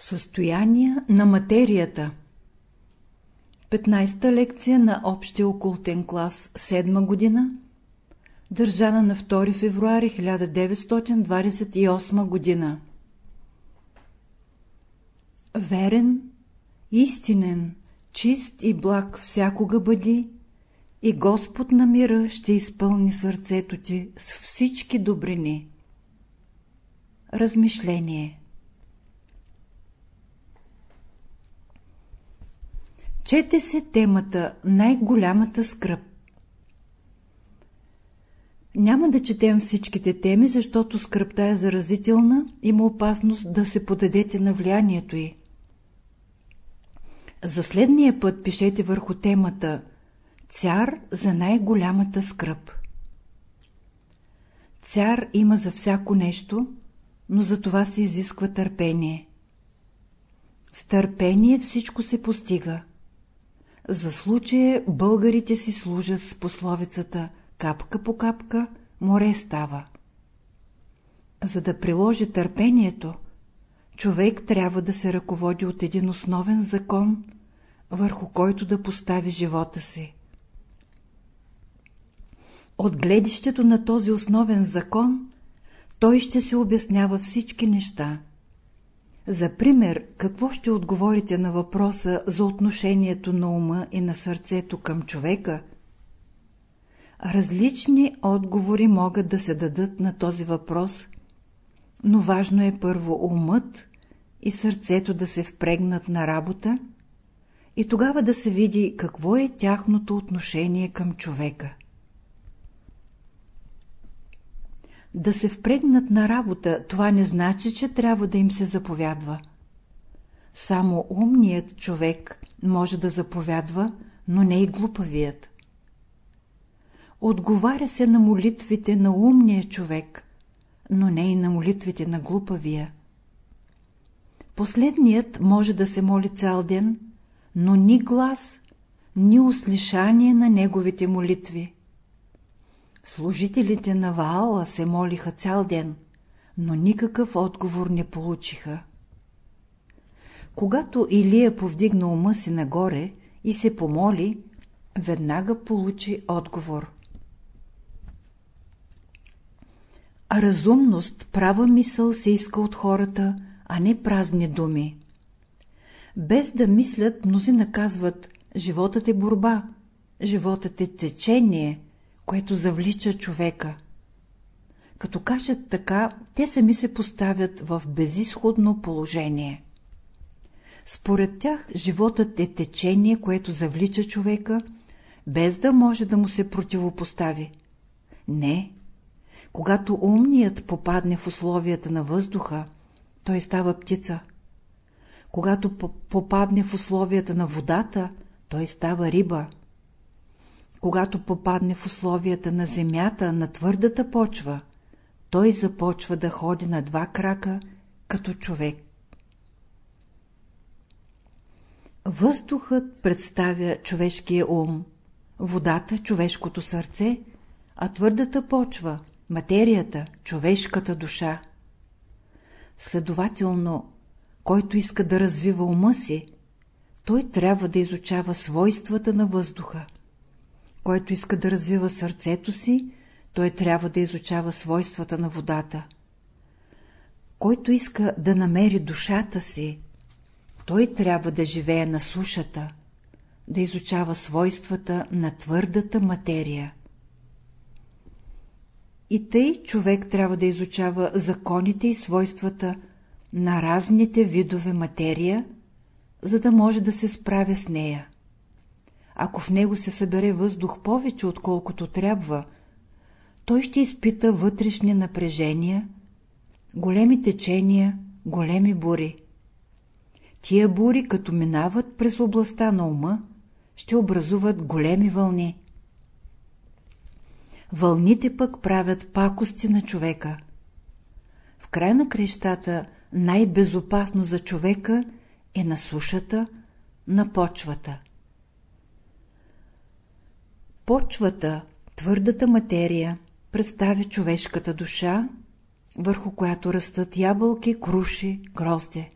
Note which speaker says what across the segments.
Speaker 1: Състояние на материята. 15-та лекция на Общия окултен клас 7 година Държана на 2 февруари 1928 година. Верен, истинен, чист и благ всякога бъди и Господ на мира ще изпълни сърцето ти с всички добрини. Размишление Чете се темата Най-голямата скръп. Няма да четем всичките теми, защото скръпта е заразителна, има опасност да се подадете на влиянието й. За следния път пишете върху темата Цар за най-голямата скръп. Цар има за всяко нещо, но за това се изисква търпение. С търпение всичко се постига. За случая българите си служат с пословицата «Капка по капка море става». За да приложи търпението, човек трябва да се ръководи от един основен закон, върху който да постави живота си. От гледището на този основен закон, той ще се обяснява всички неща. За пример, какво ще отговорите на въпроса за отношението на ума и на сърцето към човека? Различни отговори могат да се дадат на този въпрос, но важно е първо умът и сърцето да се впрегнат на работа и тогава да се види какво е тяхното отношение към човека. Да се впрегнат на работа, това не значи, че трябва да им се заповядва. Само умният човек може да заповядва, но не и глупавият. Отговаря се на молитвите на умния човек, но не и на молитвите на глупавия. Последният може да се моли цял ден, но ни глас, ни услишание на неговите молитви. Служителите на Ваала се молиха цял ден, но никакъв отговор не получиха. Когато Илия повдигна ума си нагоре и се помоли, веднага получи отговор. Разумност, права мисъл се иска от хората, а не празни думи. Без да мислят, мнози наказват, животът е борба, животът е течение, което завлича човека. Като кажат така, те сами се поставят в безисходно положение. Според тях животът е течение, което завлича човека, без да може да му се противопостави. Не. Когато умният попадне в условията на въздуха, той става птица. Когато попадне в условията на водата, той става риба. Когато попадне в условията на земята, на твърдата почва, той започва да ходи на два крака, като човек. Въздухът представя човешкия ум, водата – човешкото сърце, а твърдата почва – материята – човешката душа. Следователно, който иска да развива ума си, той трябва да изучава свойствата на въздуха. Който иска да развива сърцето си, той трябва да изучава свойствата на водата. Който иска да намери душата си, той трябва да живее на сушата, да изучава свойствата на твърдата материя. И тъй човек трябва да изучава законите и свойствата на разните видове материя, за да може да се справя с нея. Ако в него се събере въздух повече, отколкото трябва, той ще изпита вътрешни напрежения, големи течения, големи бури. Тия бури, като минават през областта на ума, ще образуват големи вълни. Вълните пък правят пакости на човека. В край на крещата най-безопасно за човека е на сушата, на почвата. Почвата, твърдата материя, представя човешката душа, върху която растат ябълки, круши, грозде.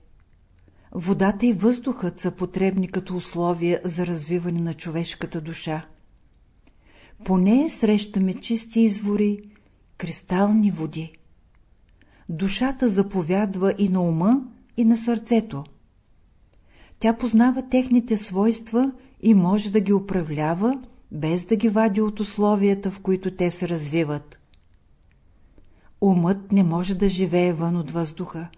Speaker 1: Водата и въздухът са потребни като условия за развиване на човешката душа. По нея срещаме чисти извори, кристални води. Душата заповядва и на ума, и на сърцето. Тя познава техните свойства и може да ги управлява, без да ги вади от условията, в които те се развиват. Умът не може да живее вън от въздуха.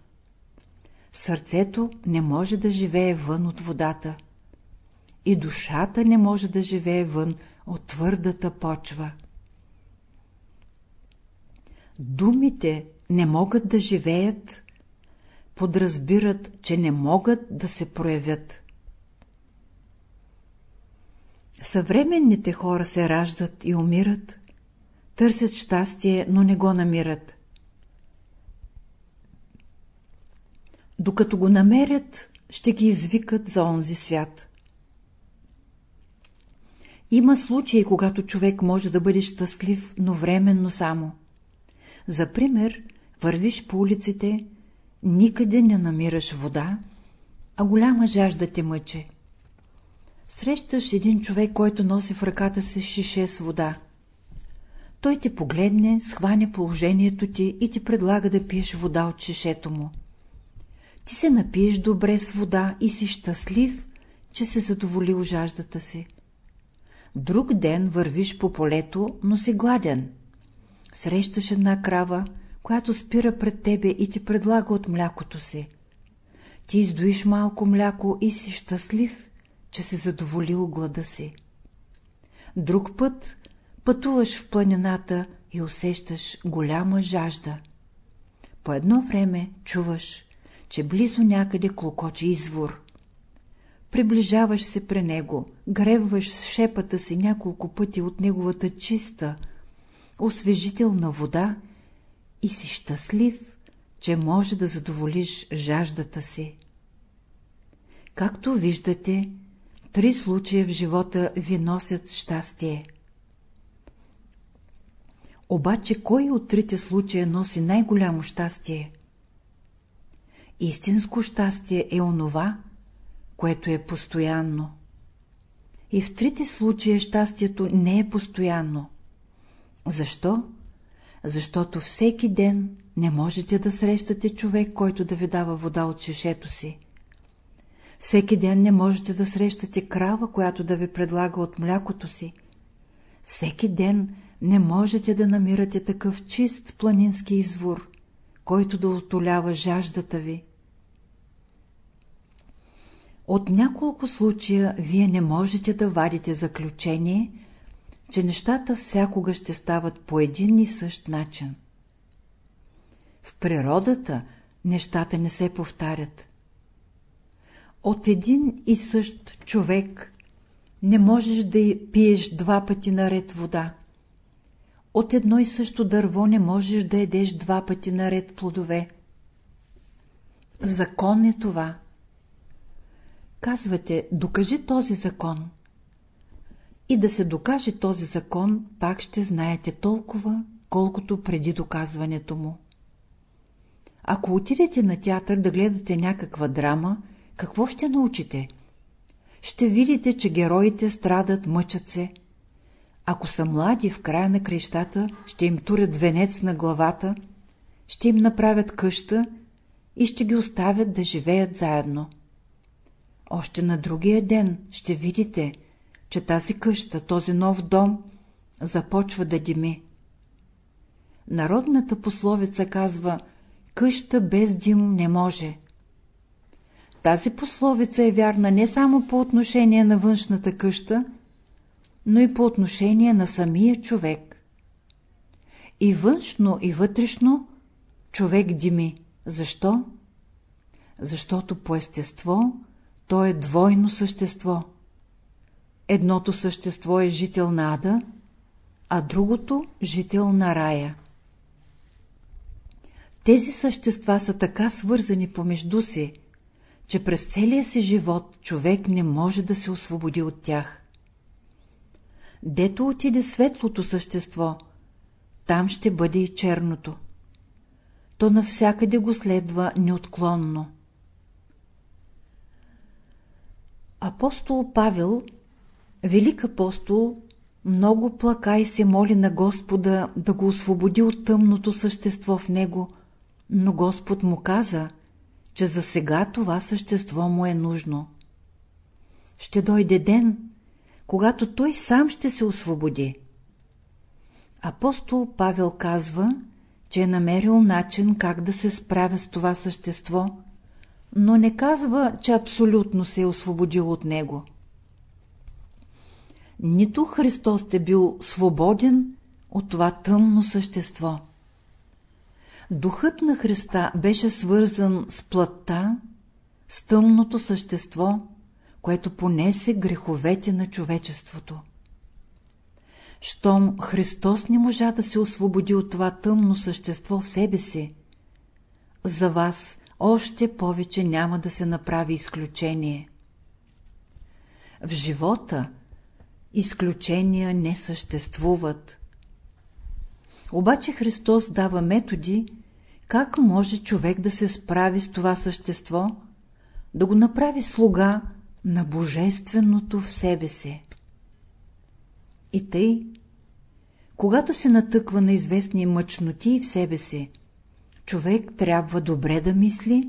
Speaker 1: Сърцето не може да живее вън от водата. И душата не може да живее вън от твърдата почва. Думите не могат да живеят, подразбират, че не могат да се проявят. Съвременните хора се раждат и умират, търсят щастие, но не го намират. Докато го намерят, ще ги извикат за онзи свят. Има случаи, когато човек може да бъде щастлив, но временно само. За пример, вървиш по улиците, никъде не намираш вода, а голяма жажда те мъче. Срещаш един човек, който носи в ръката си шише с вода. Той те погледне, схване положението ти и ти предлага да пиеш вода от шишето му. Ти се напиеш добре с вода и си щастлив, че се задоволил жаждата си. Друг ден вървиш по полето, но си гладен. Срещаш една крава, която спира пред тебе и ти предлага от млякото си. Ти издоиш малко мляко и си щастлив, че си задоволил глада си. Друг път пътуваш в планината и усещаш голяма жажда. По едно време чуваш, че близо някъде клокоче извор. Приближаваш се при него, гребваш с шепата си няколко пъти от неговата чиста, освежителна вода и си щастлив, че може да задоволиш жаждата си. Както виждате, три случая в живота ви носят щастие. Обаче кой от трите случая носи най-голямо щастие? Истинско щастие е онова, което е постоянно. И в трите случая щастието не е постоянно. Защо? Защото всеки ден не можете да срещате човек, който да ви дава вода от шешето си. Всеки ден не можете да срещате крава, която да ви предлага от млякото си. Всеки ден не можете да намирате такъв чист планински извор, който да отолява жаждата ви. От няколко случая вие не можете да вадите заключение, че нещата всякога ще стават по един и същ начин. В природата нещата не се повтарят. От един и същ човек не можеш да пиеш два пъти наред вода. От едно и също дърво не можеш да едеш два пъти наред плодове. Закон е това. Казвате, докажи този закон. И да се докаже този закон, пак ще знаете толкова, колкото преди доказването му. Ако отидете на театър да гледате някаква драма, какво ще научите? Ще видите, че героите страдат, мъчат се. Ако са млади, в края на крещата ще им турят венец на главата, ще им направят къща и ще ги оставят да живеят заедно. Още на другия ден ще видите, че тази къща, този нов дом започва да дими. Народната пословица казва «Къща без дим не може». Тази пословица е вярна не само по отношение на външната къща, но и по отношение на самия човек. И външно, и вътрешно човек дими. Защо? Защото по естество то е двойно същество. Едното същество е жител на ада, а другото – жител на рая. Тези същества са така свързани помежду си, че през целия си живот човек не може да се освободи от тях. Дето отиде светлото същество, там ще бъде и черното. То навсякъде го следва неотклонно. Апостол Павел, велик апостол, много плака и се моли на Господа да го освободи от тъмното същество в него, но Господ му каза, че за сега това същество му е нужно. Ще дойде ден, когато той сам ще се освободи. Апостол Павел казва, че е намерил начин как да се справя с това същество, но не казва, че абсолютно се е освободил от него. Нито Христос е бил свободен от това тъмно същество. Духът на Христа беше свързан с плътта, с тъмното същество, което понесе греховете на човечеството. Щом Христос не можа да се освободи от това тъмно същество в себе си, за вас още повече няма да се направи изключение. В живота изключения не съществуват. Обаче Христос дава методи, как може човек да се справи с това същество, да го направи слуга на Божественото в себе си. И тъй, когато се натъква на известни мъчноти в себе си, човек трябва добре да мисли,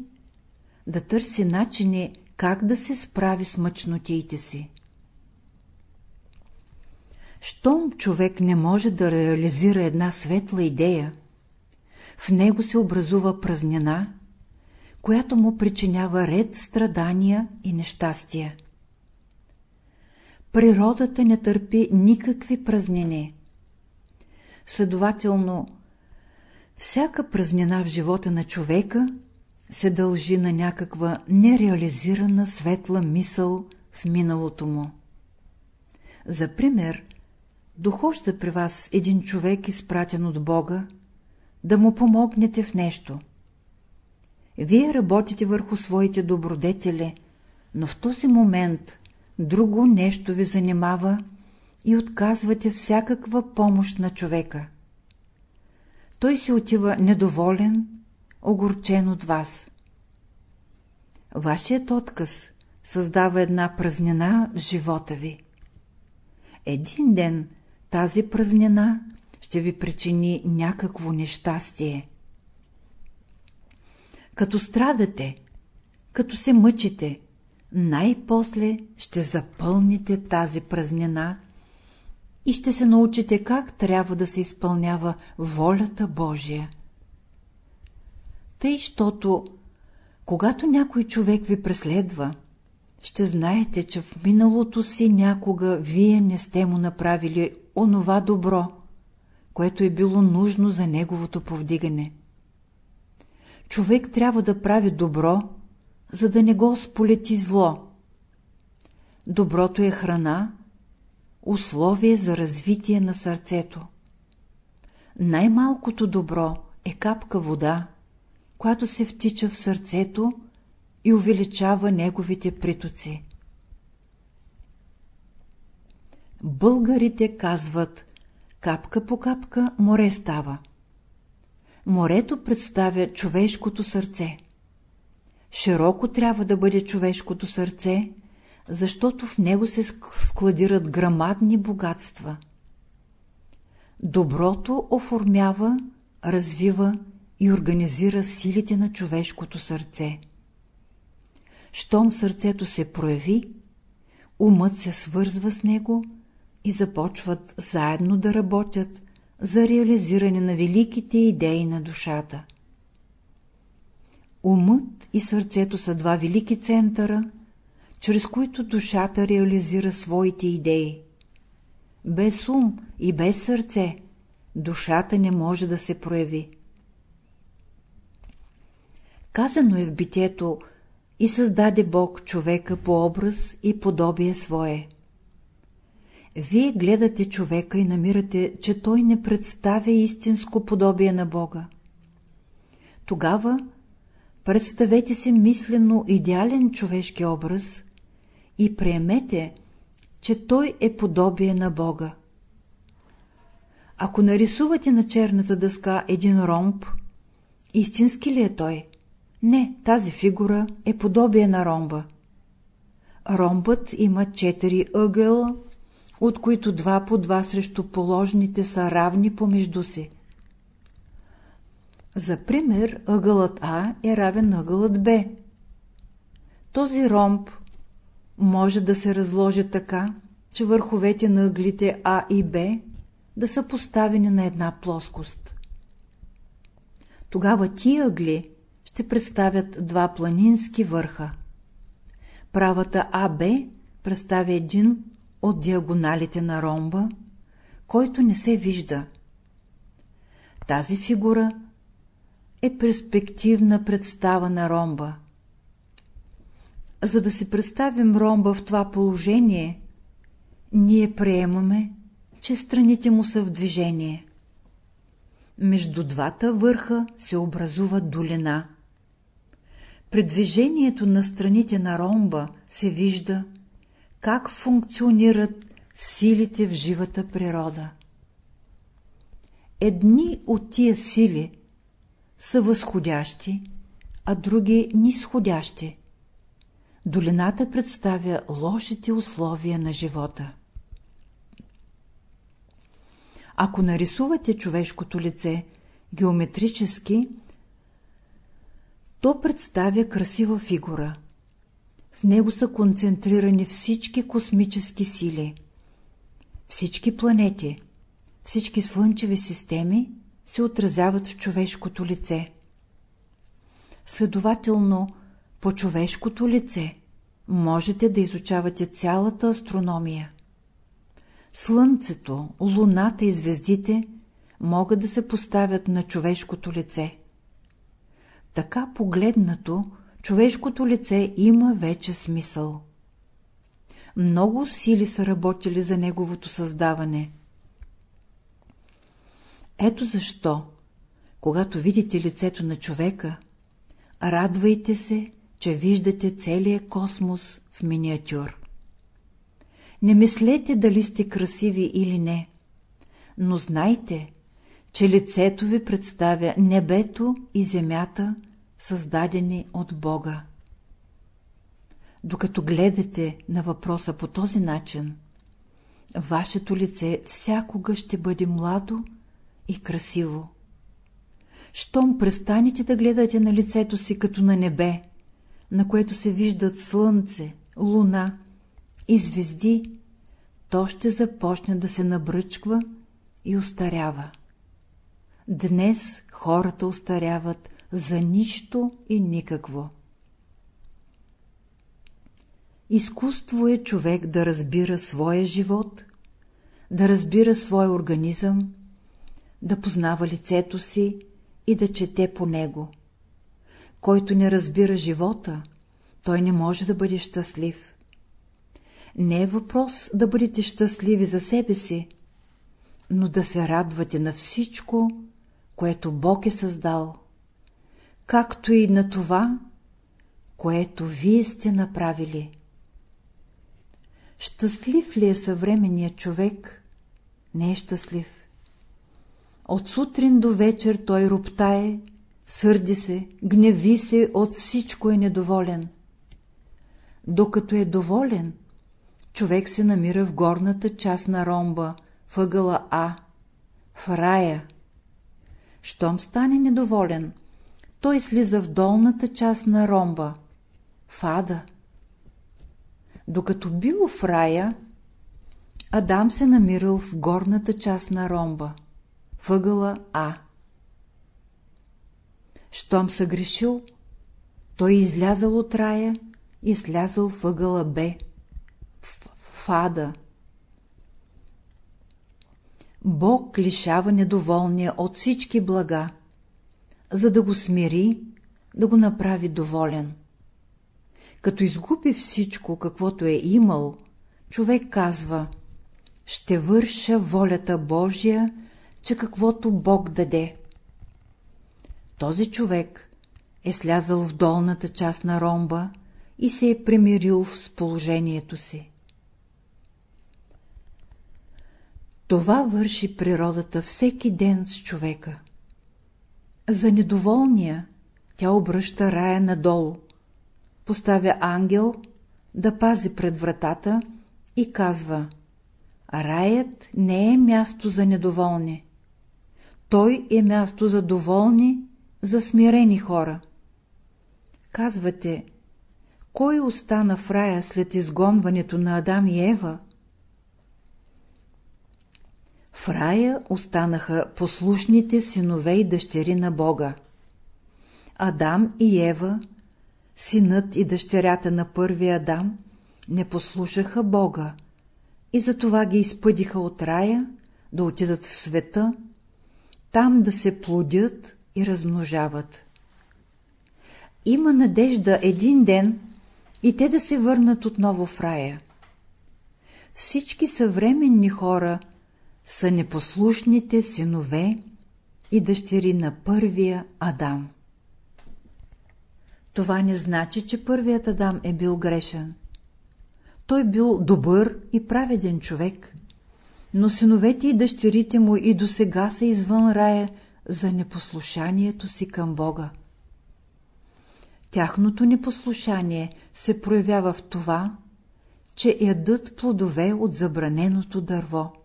Speaker 1: да търси начини как да се справи с мъчнотиите си. Щом човек не може да реализира една светла идея, в него се образува празнина, която му причинява ред страдания и нещастия. Природата не търпи никакви празнини. Следователно, всяка празнина в живота на човека се дължи на някаква нереализирана светла мисъл в миналото му. За пример, дохожда при вас един човек, изпратен от Бога, да му помогнете в нещо. Вие работите върху своите добродетели, но в този момент друго нещо ви занимава и отказвате всякаква помощ на човека. Той се отива недоволен, огорчен от вас. Вашият отказ създава една празнина в живота ви. Един ден тази празнина ще ви причини някакво нещастие. Като страдате, като се мъчите, най-после ще запълните тази празнина и ще се научите как трябва да се изпълнява волята Божия. Тъй, щото, когато някой човек ви преследва, ще знаете, че в миналото си някога вие не сте му направили онова добро, което е било нужно за неговото повдигане. Човек трябва да прави добро, за да не го сполети зло. Доброто е храна, условие за развитие на сърцето. Най-малкото добро е капка вода, която се втича в сърцето и увеличава неговите притоци. Българите казват капка по капка море става. Морето представя човешкото сърце. Широко трябва да бъде човешкото сърце, защото в него се складират грамадни богатства. Доброто оформява, развива и организира силите на човешкото сърце. Щом сърцето се прояви, умът се свързва с него и започват заедно да работят за реализиране на великите идеи на душата. Умът и сърцето са два велики центъра, чрез които душата реализира своите идеи. Без ум и без сърце душата не може да се прояви. Казано е в битието и създаде Бог човека по образ и подобие свое. Вие гледате човека и намирате, че той не представя истинско подобие на Бога. Тогава представете си мислено идеален човешки образ и приемете, че той е подобие на Бога. Ако нарисувате на черната дъска един ромб, истински ли е той? Не, тази фигура е подобие на ромба. Ромбът има четири ъгъла, от които два по два срещу положните са равни помежду си. За пример, ъгълът А е равен на ъгълът Б. Този ромб може да се разложи така, че върховете на ъглите А и Б да са поставени на една плоскост. Тогава тия ъгли ще представят два планински върха. Правата АБ представя един от диагоналите на ромба, който не се вижда. Тази фигура е перспективна представа на ромба. За да си представим ромба в това положение, ние приемаме, че страните му са в движение. Между двата върха се образува долина. При движението на страните на ромба се вижда как функционират силите в живата природа. Едни от тия сили са възходящи, а други нисходящи. Долината представя лошите условия на живота. Ако нарисувате човешкото лице геометрически, то представя красива фигура. В него са концентрирани всички космически сили. Всички планети, всички слънчеви системи се отразяват в човешкото лице. Следователно, по човешкото лице можете да изучавате цялата астрономия. Слънцето, луната и звездите могат да се поставят на човешкото лице. Така погледнато, човешкото лице има вече смисъл. Много сили са работили за неговото създаване. Ето защо, когато видите лицето на човека, радвайте се, че виждате целия космос в миниатюр. Не мислете дали сте красиви или не, но знайте, че лицето ви представя небето и земята, създадени от Бога. Докато гледате на въпроса по този начин, вашето лице всякога ще бъде младо и красиво. Щом престанете да гледате на лицето си като на небе, на което се виждат слънце, луна и звезди, то ще започне да се набръчква и устарява. Днес хората устаряват за нищо и никакво. Изкуство е човек да разбира своя живот, да разбира своя организъм, да познава лицето си и да чете по него. Който не разбира живота, той не може да бъде щастлив. Не е въпрос да бъдете щастливи за себе си, но да се радвате на всичко, което Бог е създал, както и на това, което вие сте направили. Щастлив ли е съвременният човек? Не е щастлив. От сутрин до вечер той роптае, сърди се, гневи се, от всичко е недоволен. Докато е доволен, човек се намира в горната част на ромба, въгъла А, в рая. Щом стане недоволен, той слиза в долната част на ромба, в ада. Докато бил в рая, Адам се намирал в горната част на ромба, въгъла А. Щом съгрешил, той излязал от рая и слязал в ъгъла Б, в. Бог лишава недоволния от всички блага, за да го смири, да го направи доволен. Като изгуби всичко, каквото е имал, човек казва «Ще върша волята Божия, че каквото Бог даде». Този човек е слязал в долната част на ромба и се е примирил с положението си. Това върши природата всеки ден с човека. За недоволния тя обръща рая надолу, поставя ангел да пази пред вратата и казва Раят не е място за недоволни. Той е място за доволни, за смирени хора. Казвате, кой остана в рая след изгонването на Адам и Ева? В рая останаха послушните синове и дъщери на Бога. Адам и Ева, синът и дъщерята на първия Адам, не послушаха Бога и затова ги изпъдиха от рая да отидат в света, там да се плодят и размножават. Има надежда един ден и те да се върнат отново в рая. Всички съвременни хора са непослушните синове и дъщери на първия Адам. Това не значи, че първият Адам е бил грешен. Той бил добър и праведен човек, но синовете и дъщерите му и до сега са извън рая за непослушанието си към Бога. Тяхното непослушание се проявява в това, че ядат плодове от забраненото дърво.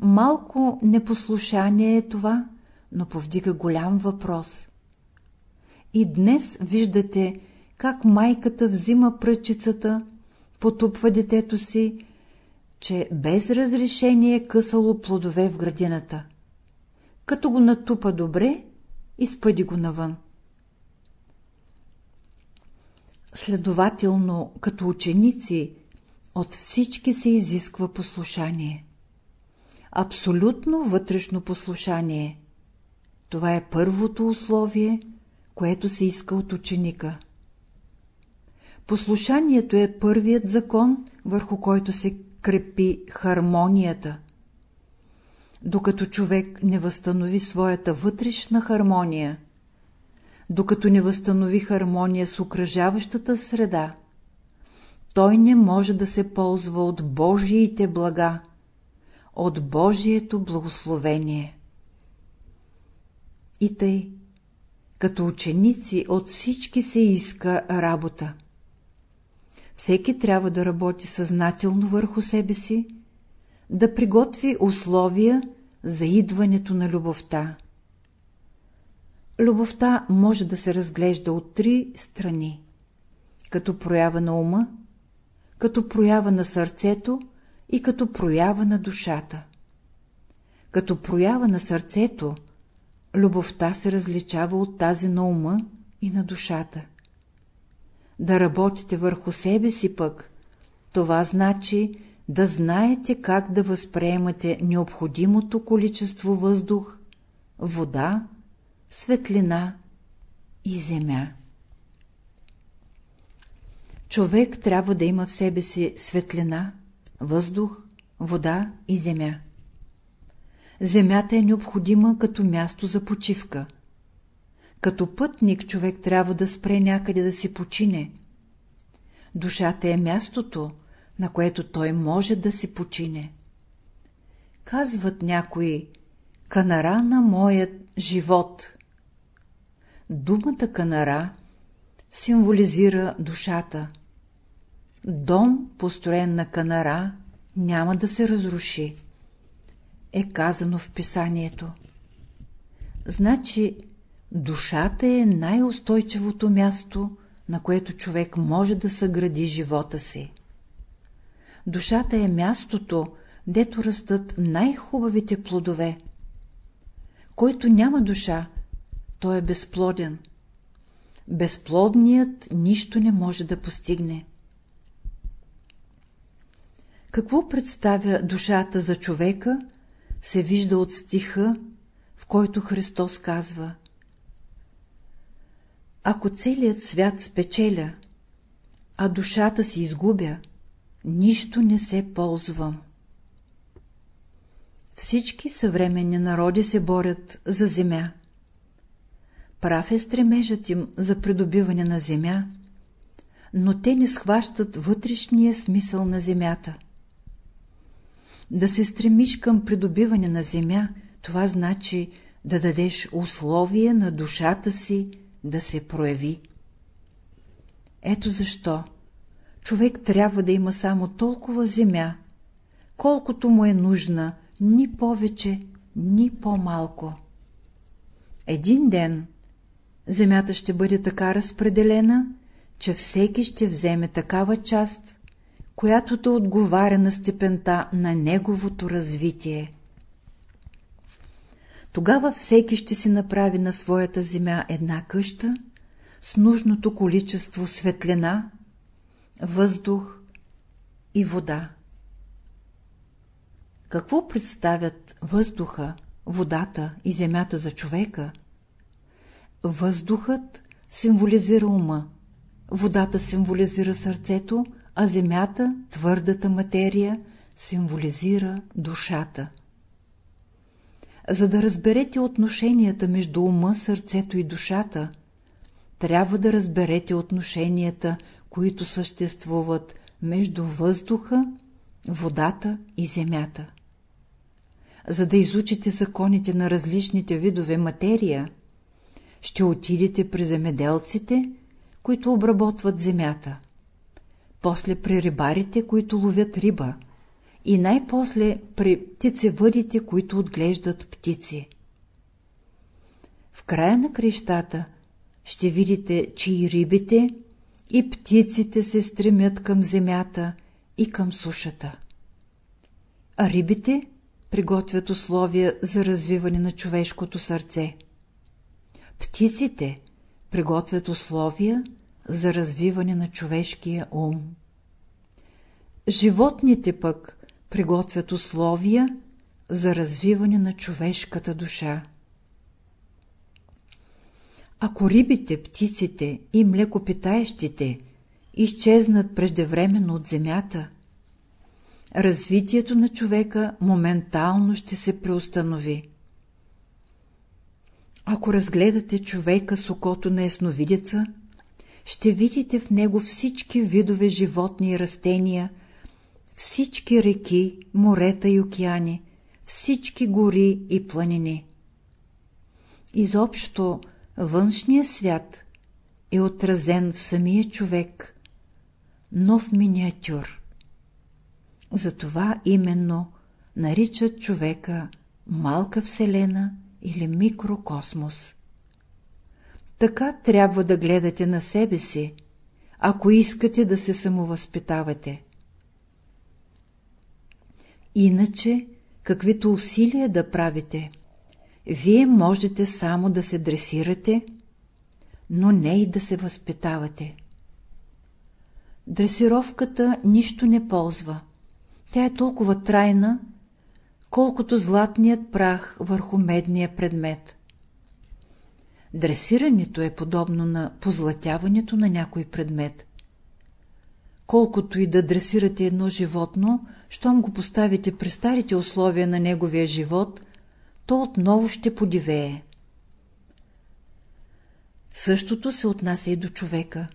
Speaker 1: Малко непослушание е това, но повдига голям въпрос. И днес виждате как майката взима пръчицата, потупва детето си, че без разрешение е късало плодове в градината. Като го натупа добре, изпъди го навън. Следователно, като ученици, от всички се изисква послушание. Абсолютно вътрешно послушание. Това е първото условие, което се иска от ученика. Послушанието е първият закон, върху който се крепи хармонията. Докато човек не възстанови своята вътрешна хармония, докато не възстанови хармония с окръжаващата среда, той не може да се ползва от Божиите блага, от Божието благословение. И тъй, като ученици от всички се иска работа. Всеки трябва да работи съзнателно върху себе си, да приготви условия за идването на любовта. Любовта може да се разглежда от три страни. Като проява на ума, като проява на сърцето и като проява на душата. Като проява на сърцето, любовта се различава от тази на ума и на душата. Да работите върху себе си пък, това значи да знаете как да възприемате необходимото количество въздух, вода, светлина и земя. Човек трябва да има в себе си светлина, въздух, вода и земя. Земята е необходима като място за почивка. Като пътник човек трябва да спре някъде да си почине. Душата е мястото, на което той може да си почине. Казват някои, канара на моят живот. Думата канара символизира душата. Дом, построен на канара, няма да се разруши. Е казано в писанието. Значи, душата е най-устойчивото място, на което човек може да съгради живота си. Душата е мястото, дето растат най-хубавите плодове. Който няма душа, той е безплоден. Безплодният нищо не може да постигне. Какво представя душата за човека, се вижда от стиха, в който Христос казва Ако целият свят спечеля, а душата си изгубя, нищо не се ползвам. Всички съвременни народи се борят за земя. Прав е стремежът им за придобиване на земя, но те не схващат вътрешния смисъл на земята. Да се стремиш към придобиване на земя, това значи да дадеш условия на душата си да се прояви. Ето защо човек трябва да има само толкова земя, колкото му е нужна, ни повече, ни по-малко. Един ден земята ще бъде така разпределена, че всеки ще вземе такава част, която да отговаря на степента на неговото развитие. Тогава всеки ще си направи на своята земя една къща с нужното количество светлина, въздух и вода. Какво представят въздуха, водата и земята за човека? Въздухът символизира ума, водата символизира сърцето, а земята, твърдата материя, символизира душата. За да разберете отношенията между ума, сърцето и душата, трябва да разберете отношенията, които съществуват между въздуха, водата и земята. За да изучите законите на различните видове материя, ще отидете при земеделците, които обработват земята, после при рибарите, които ловят риба, и най-после при птицевъдите, които отглеждат птици. В края на крещата ще видите, че и рибите, и птиците се стремят към земята и към сушата. А рибите приготвят условия за развиване на човешкото сърце. Птиците приготвят условия за развиване на човешкия ум. Животните пък приготвят условия за развиване на човешката душа. Ако рибите, птиците и млекопитаещите изчезнат преждевременно от земята, развитието на човека моментално ще се преустанови. Ако разгледате човека с окото на ясновидеца, ще видите в него всички видове животни и растения, всички реки, морета и океани, всички гори и планини. Изобщо външния свят е отразен в самия човек, но в миниатюр. Затова именно наричат човека малка вселена или микрокосмос. Така трябва да гледате на себе си, ако искате да се самовъзпитавате. Иначе, каквито усилия да правите, вие можете само да се дресирате, но не и да се възпитавате. Дресировката нищо не ползва. Тя е толкова трайна, колкото златният прах върху медния предмет. Дресирането е подобно на позлатяването на някой предмет. Колкото и да дресирате едно животно, щом го поставите при старите условия на неговия живот, то отново ще подивее. Същото се отнася и до човека.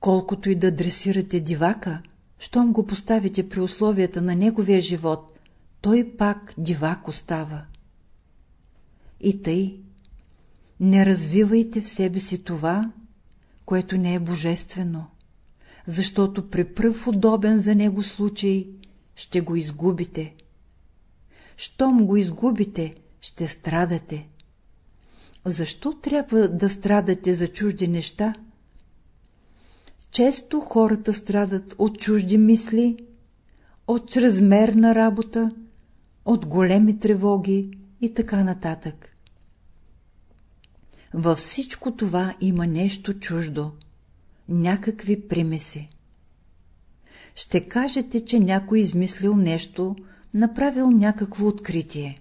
Speaker 1: Колкото и да дресирате дивака, щом го поставите при условията на неговия живот, той пак дивак остава. И тъй, не развивайте в себе си това, което не е божествено, защото при пръв удобен за него случай ще го изгубите. Щом го изгубите, ще страдате. Защо трябва да страдате за чужди неща? Често хората страдат от чужди мисли, от чрезмерна работа, от големи тревоги и така нататък. Във всичко това има нещо чуждо, някакви примеси. Ще кажете, че някой измислил нещо, направил някакво откритие.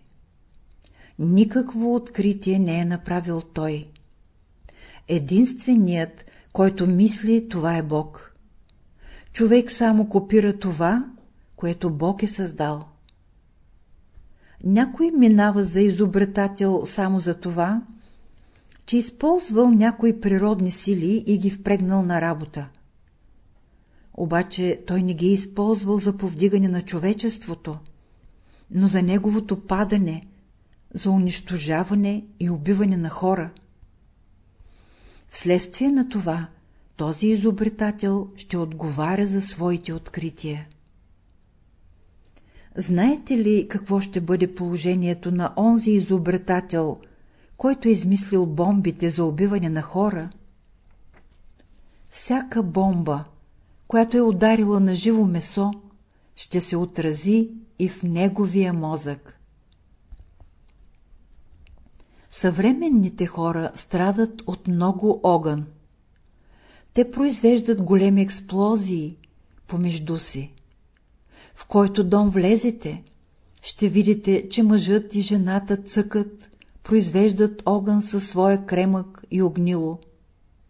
Speaker 1: Никакво откритие не е направил той. Единственият, който мисли, това е Бог. Човек само копира това, което Бог е създал. Някой минава за изобретател само за това, че използвал някои природни сили и ги впрегнал на работа. Обаче той не ги е използвал за повдигане на човечеството, но за неговото падане, за унищожаване и убиване на хора. Вследствие на това този изобретател ще отговаря за своите открития. Знаете ли какво ще бъде положението на онзи изобретател, който е измислил бомбите за убиване на хора? Всяка бомба, която е ударила на живо месо, ще се отрази и в неговия мозък. Съвременните хора страдат от много огън. Те произвеждат големи експлозии помежду си. В който дом влезете, ще видите, че мъжът и жената цъкат, произвеждат огън със своя кремък и огнило.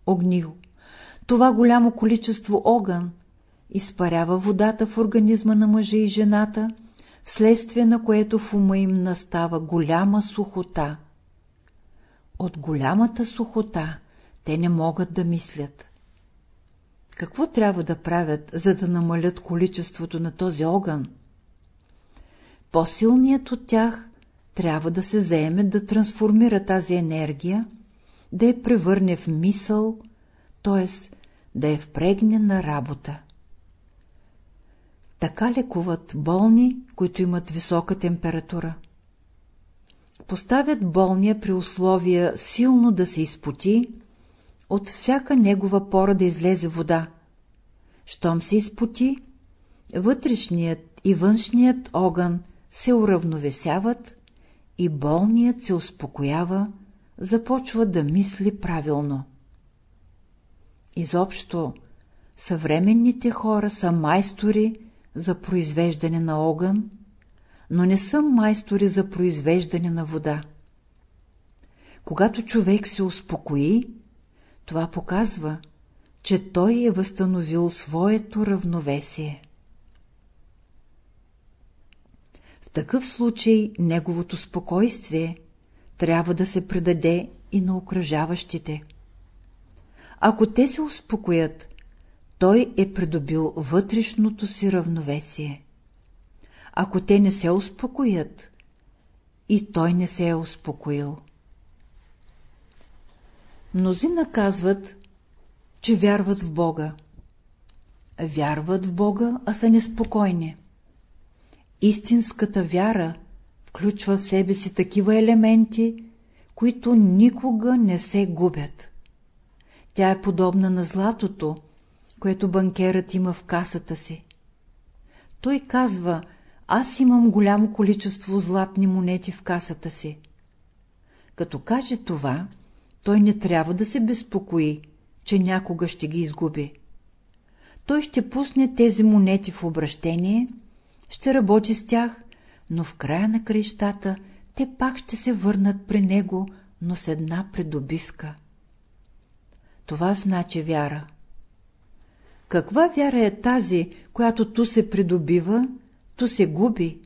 Speaker 1: Огнило. Това голямо количество огън изпарява водата в организма на мъжа и жената, вследствие на което в ума им настава голяма сухота. От голямата сухота те не могат да мислят. Какво трябва да правят, за да намалят количеството на този огън? По-силният от тях трябва да се заеме да трансформира тази енергия, да я превърне в мисъл, т.е. да я впрегне на работа. Така лекуват болни, които имат висока температура. Поставят болния при условия силно да се изпоти, от всяка негова пора да излезе вода. Щом се изпоти, вътрешният и външният огън се уравновесяват и болният се успокоява, започва да мисли правилно. Изобщо, съвременните хора са майстори за произвеждане на огън, но не са майстори за произвеждане на вода. Когато човек се успокои, това показва, че той е възстановил своето равновесие. В такъв случай неговото спокойствие трябва да се предаде и на окръжаващите. Ако те се успокоят, той е придобил вътрешното си равновесие. Ако те не се успокоят, и той не се е успокоил. Мнозина казват, че вярват в Бога. Вярват в Бога, а са неспокойни. Истинската вяра включва в себе си такива елементи, които никога не се губят. Тя е подобна на златото, което банкерът има в касата си. Той казва, аз имам голямо количество златни монети в касата си. Като каже това, той не трябва да се безпокои, че някога ще ги изгуби. Той ще пусне тези монети в обращение, ще работи с тях, но в края на крещата те пак ще се върнат при него, но с една придобивка. Това значи вяра. Каква вяра е тази, която ту се придобива, ту се губи?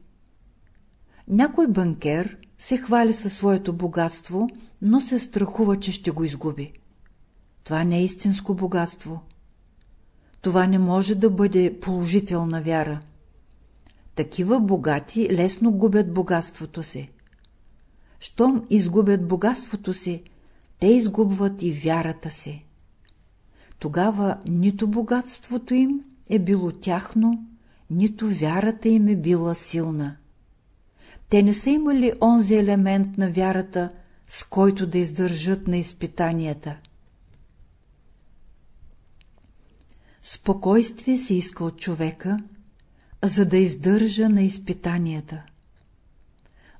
Speaker 1: Някой банкер се хвали със своето богатство, но се страхува, че ще го изгуби. Това не е истинско богатство. Това не може да бъде положителна вяра. Такива богати лесно губят богатството си. Щом изгубят богатството си, те изгубват и вярата си. Тогава нито богатството им е било тяхно, нито вярата им е била силна. Те не са имали онзи елемент на вярата, с който да издържат на изпитанията. Спокойствие се иска от човека, за да издържа на изпитанията.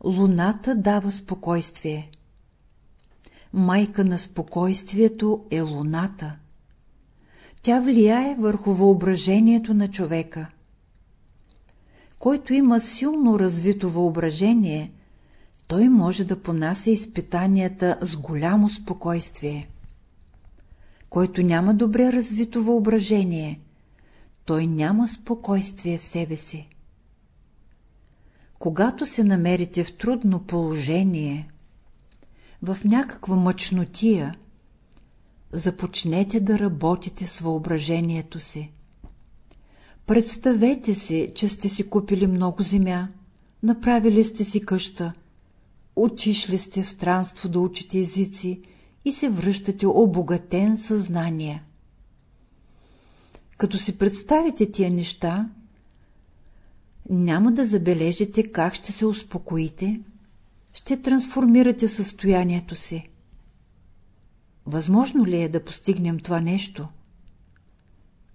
Speaker 1: Луната дава спокойствие. Майка на спокойствието е луната. Тя влияе върху въображението на човека. Който има силно развито въображение, той може да понася изпитанията с голямо спокойствие който няма добре развито въображение, той няма спокойствие в себе си. Когато се намерите в трудно положение, в някаква мъчнотия, започнете да работите с въображението си. Представете си, че сте си купили много земя, направили сте си къща, учишли сте в странство да учите езици и се връщате обогатен съзнание. Като си представите тия неща, няма да забележите как ще се успокоите, ще трансформирате състоянието си. Възможно ли е да постигнем това нещо?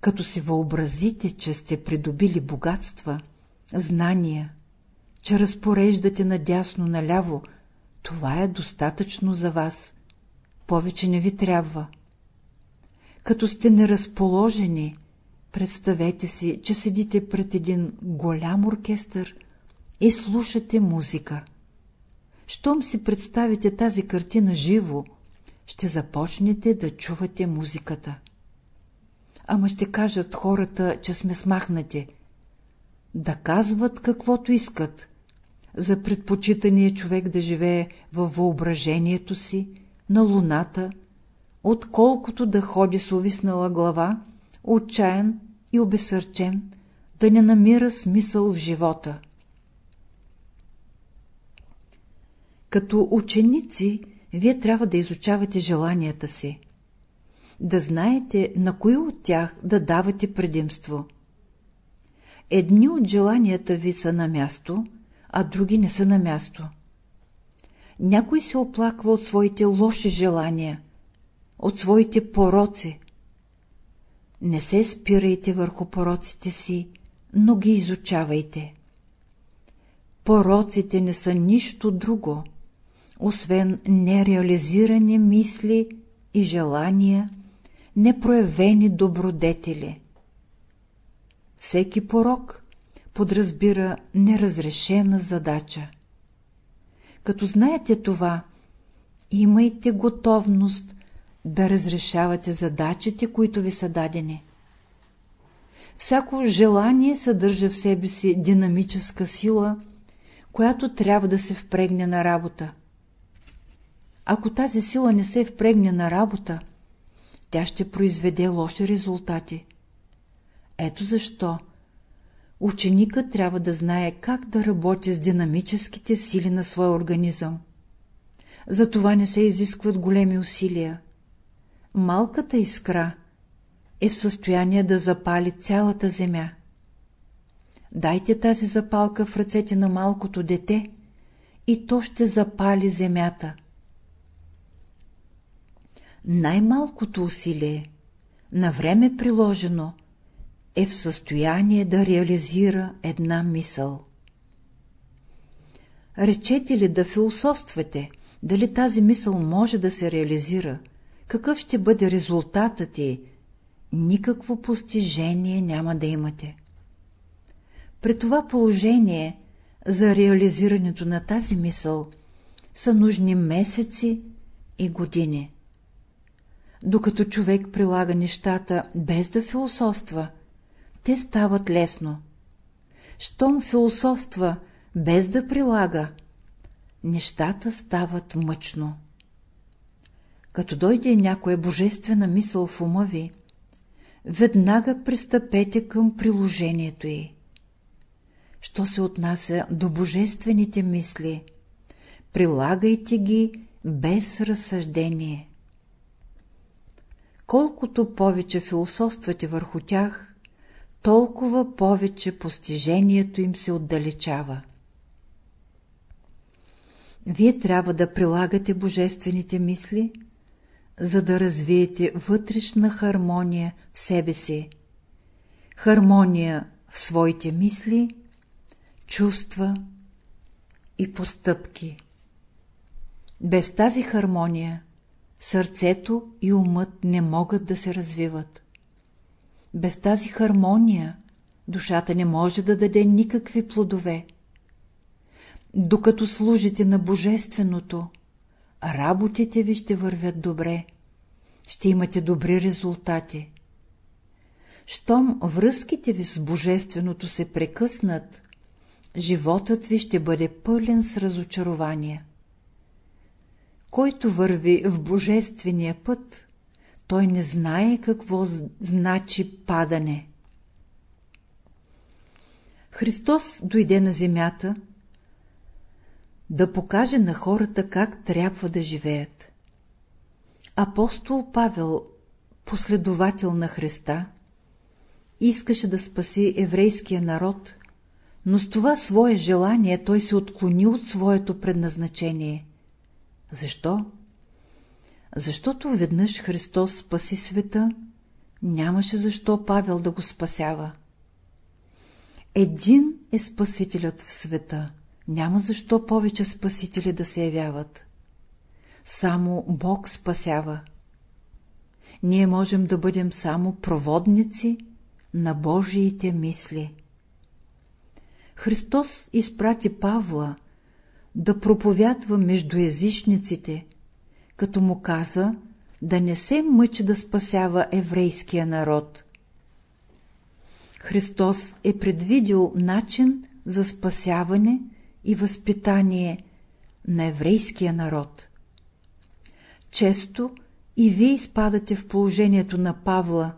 Speaker 1: Като си въобразите, че сте придобили богатства, знания, че разпореждате надясно-наляво, това е достатъчно за вас. Повече не ви трябва. Като сте неразположени, представете си, че седите пред един голям оркестър и слушате музика. Щом си представите тази картина живо, ще започнете да чувате музиката. Ама ще кажат хората, че сме смахнати. Да казват каквото искат. За предпочитания човек да живее във въображението си, на луната, отколкото да ходи с увиснала глава, отчаян и обесърчен, да не намира смисъл в живота. Като ученици, вие трябва да изучавате желанията си. Да знаете на кои от тях да давате предимство. Едни от желанията ви са на място, а други не са на място. Някой се оплаква от своите лоши желания, от своите пороци. Не се спирайте върху пороците си, но ги изучавайте. Пороците не са нищо друго, освен нереализирани мисли и желания, непроявени добродетели. Всеки порок подразбира неразрешена задача. Като знаете това, имайте готовност да разрешавате задачите, които ви са дадени. Всяко желание съдържа в себе си динамическа сила, която трябва да се впрегне на работа. Ако тази сила не се впрегне на работа, тя ще произведе лоши резултати. Ето защо ученикът трябва да знае как да работи с динамическите сили на своя организъм. За това не се изискват големи усилия. Малката искра е в състояние да запали цялата земя. Дайте тази запалка в ръцете на малкото дете и то ще запали земята. Най-малкото усилие, на време приложено, е в състояние да реализира една мисъл. Речете ли да философствате, дали тази мисъл може да се реализира, какъв ще бъде резултатът и никакво постижение няма да имате. При това положение, за реализирането на тази мисъл, са нужни месеци и години. Докато човек прилага нещата без да философства, те стават лесно. Щом философства без да прилага, нещата стават мъчно. Като дойде някоя божествена мисъл в ума ви, веднага пристъпете към приложението й. Що се отнася до божествените мисли, прилагайте ги без разсъждение. Колкото повече философствате върху тях, толкова повече постижението им се отдалечава. Вие трябва да прилагате божествените мисли, за да развиете вътрешна хармония в себе си, хармония в своите мисли, чувства и постъпки. Без тази хармония сърцето и умът не могат да се развиват. Без тази хармония душата не може да даде никакви плодове. Докато служите на Божественото, работите ви ще вървят добре, ще имате добри резултати. Щом връзките ви с Божественото се прекъснат, животът ви ще бъде пълен с разочарование. Който върви в Божествения път, той не знае какво значи падане. Христос дойде на земята, да покаже на хората как трябва да живеят. Апостол Павел, последовател на Христа, искаше да спаси еврейския народ, но с това свое желание той се отклони от своето предназначение. Защо? Защото веднъж Христос спаси света, нямаше защо Павел да го спасява. Един е Спасителят в света, няма защо повече спасители да се явяват. Само Бог спасява. Ние можем да бъдем само проводници на Божиите мисли. Христос изпрати Павла да проповядва между езичниците, като му каза да не се мъчи да спасява еврейския народ. Христос е предвидил начин за спасяване и възпитание на еврейския народ. Често и вие изпадате в положението на Павла,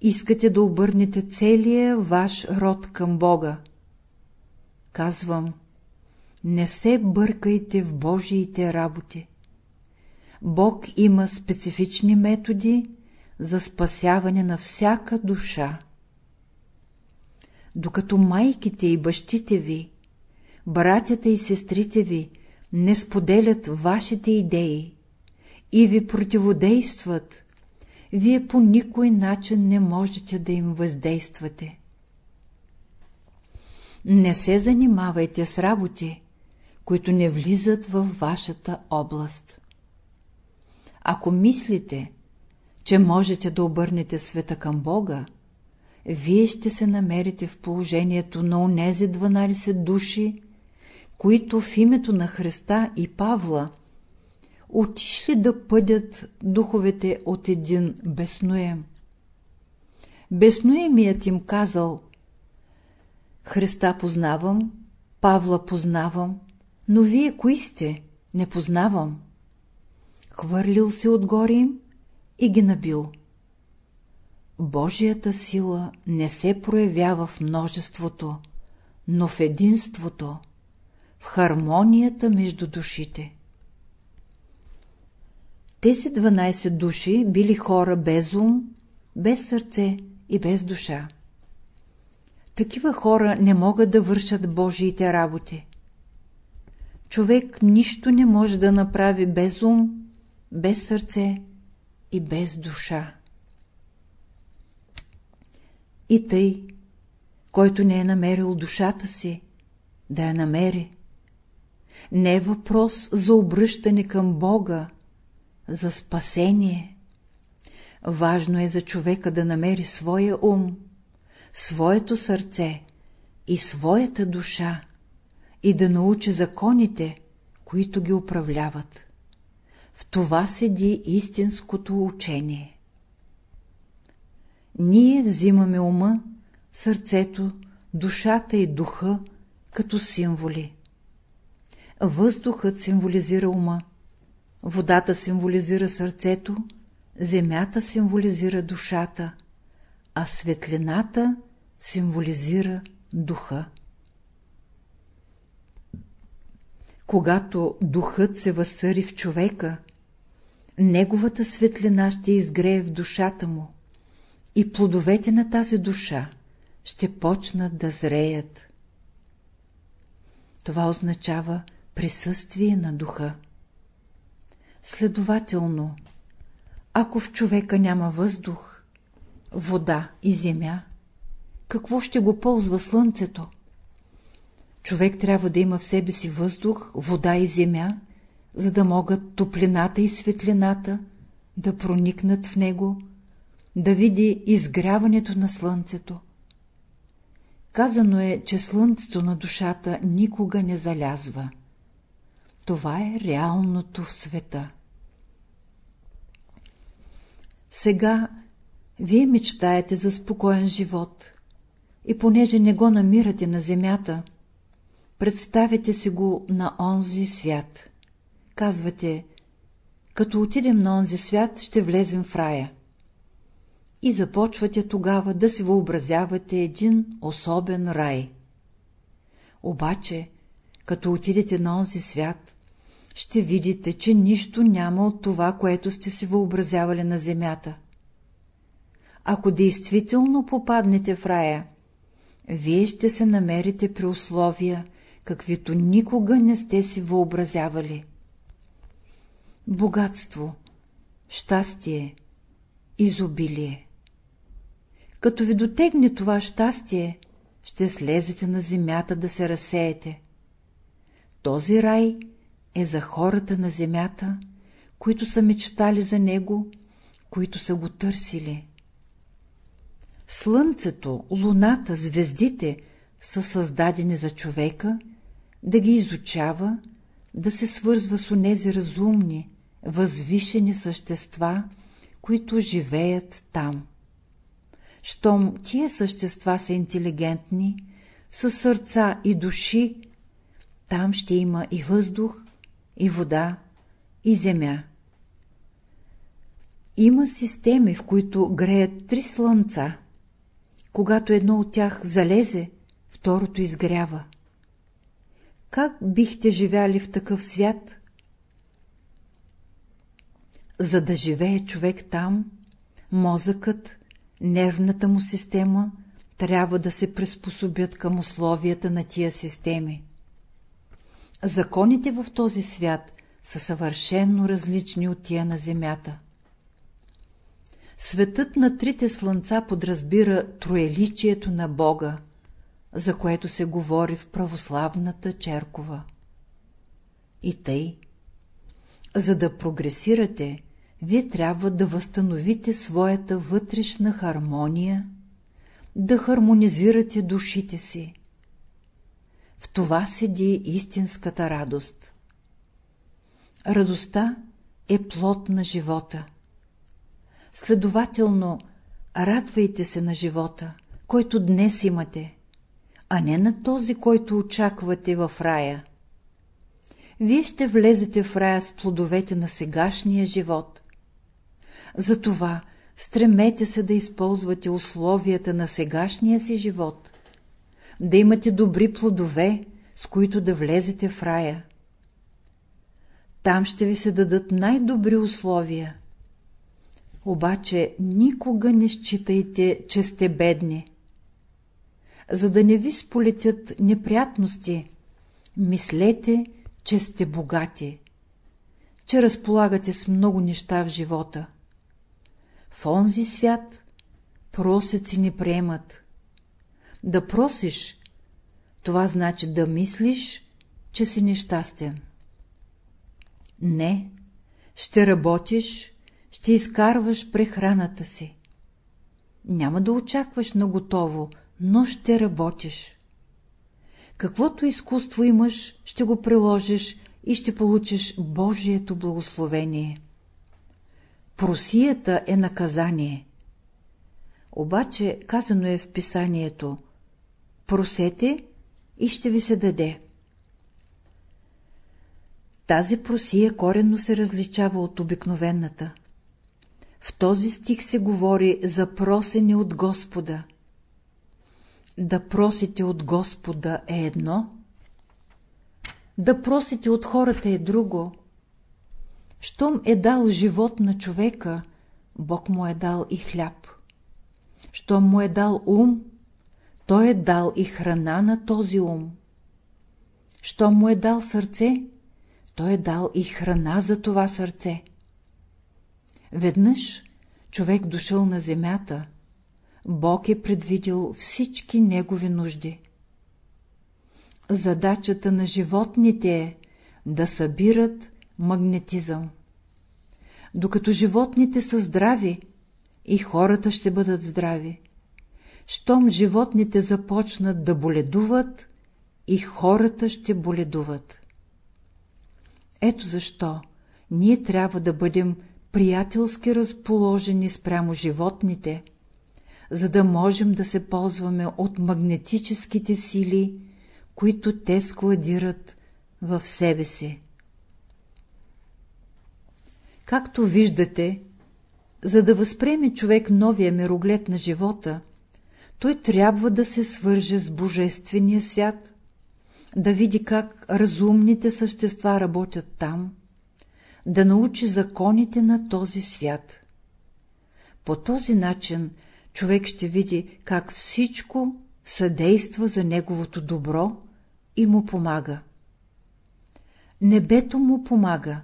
Speaker 1: искате да обърнете целия ваш род към Бога. Казвам, не се бъркайте в Божиите работи. Бог има специфични методи за спасяване на всяка душа. Докато майките и бащите ви, братята и сестрите ви не споделят вашите идеи и ви противодействат, вие по никой начин не можете да им въздействате. Не се занимавайте с работи, които не влизат във вашата област. Ако мислите, че можете да обърнете света към Бога, вие ще се намерите в положението на онези 12 души, които в името на Христа и Павла отишли да пъдят духовете от един Бесноем. Бесноемият им казал Христа познавам, Павла познавам, но вие кои сте? Не познавам. Хвърлил се отгоре им и ги набил. Божията сила не се проявява в множеството, но в единството, в хармонията между душите. Тези 12 души били хора без ум, без сърце и без душа. Такива хора не могат да вършат Божиите работи. Човек нищо не може да направи без ум, без сърце и без душа. И тъй, който не е намерил душата си, да я намери. Не е въпрос за обръщане към Бога, за спасение. Важно е за човека да намери своя ум, своето сърце и своята душа и да научи законите, които ги управляват. В това седи истинското учение. Ние взимаме ума, сърцето, душата и духа като символи. Въздухът символизира ума, водата символизира сърцето, земята символизира душата, а светлината символизира духа. Когато духът се възсъри в човека, неговата светлина ще изгрее в душата му и плодовете на тази душа ще почнат да зреят. Това означава присъствие на духа. Следователно, ако в човека няма въздух, вода и земя, какво ще го ползва слънцето? Човек трябва да има в себе си въздух, вода и земя, за да могат топлината и светлината да проникнат в него, да види изгряването на слънцето. Казано е, че слънцето на душата никога не залязва. Това е реалното в света. Сега вие мечтаете за спокоен живот и понеже не го намирате на земята, представете си го на онзи свят. Казвате, като отидем на онзи свят, ще влезем в рая. И започвате тогава да си въобразявате един особен рай. Обаче, като отидете на онзи свят, ще видите, че нищо няма от това, което сте си въобразявали на земята. ако действително попаднете в рая, вие ще се намерите при условия, каквито никога не сте си въобразявали. Богатство, щастие, изобилие. Като ви дотегне това щастие, ще слезете на земята да се разсеете. Този рай е за хората на земята, които са мечтали за него, които са го търсили. Слънцето, луната, звездите са създадени за човека да ги изучава, да се свързва с онези разумни, възвишени същества, които живеят там. Щом тия същества са интелигентни, със сърца и души, там ще има и въздух, и вода, и земя. Има системи, в които греят три слънца. Когато едно от тях залезе, второто изгрява. Как бихте живяли в такъв свят? За да живее човек там, мозъкът, нервната му система трябва да се приспособят към условията на тия системи. Законите в този свят са съвършенно различни от тия на Земята. Светът на трите слънца подразбира троеличието на Бога, за което се говори в православната черкова. И тъй, за да прогресирате, вие трябва да възстановите своята вътрешна хармония, да хармонизирате душите си. В това седи истинската радост. Радостта е плод на живота. Следователно, радвайте се на живота, който днес имате, а не на този, който очаквате в рая. Вие ще влезете в рая с плодовете на сегашния живот. Затова стремете се да използвате условията на сегашния си живот, да имате добри плодове, с които да влезете в рая. Там ще ви се дадат най-добри условия. Обаче никога не считайте, че сте бедни. За да не ви сполетят неприятности, мислете, че сте богати, че разполагате с много неща в живота. В онзи свят просеци не приемат. Да просиш, това значи да мислиш, че си нещастен. Не, ще работиш, ще изкарваш прехраната си. Няма да очакваш на готово, но ще работиш. Каквото изкуство имаш, ще го приложиш и ще получиш Божието благословение. Просията е наказание. Обаче казано е в писанието «Просете и ще ви се даде». Тази просия коренно се различава от обикновената. В този стих се говори за просене от Господа. Да просите от Господа е едно, да просите от хората е друго. Щом е дал живот на човека, Бог му е дал и хляб. Щом му е дал ум, той е дал и храна на този ум. Щом му е дал сърце, той е дал и храна за това сърце. Веднъж човек дошъл на земята, Бог е предвидил всички негови нужди. Задачата на животните е да събират магнетизъм. Докато животните са здрави, и хората ще бъдат здрави. Щом животните започнат да боледуват, и хората ще боледуват. Ето защо ние трябва да бъдем приятелски разположени спрямо животните, за да можем да се ползваме от магнетическите сили, които те складират в себе си. Както виждате, за да възприеме човек новия мироглед на живота, той трябва да се свърже с Божествения свят, да види как разумните същества работят там, да научи законите на този свят. По този начин човек ще види как всичко съдейства за неговото добро и му помага. Небето му помага,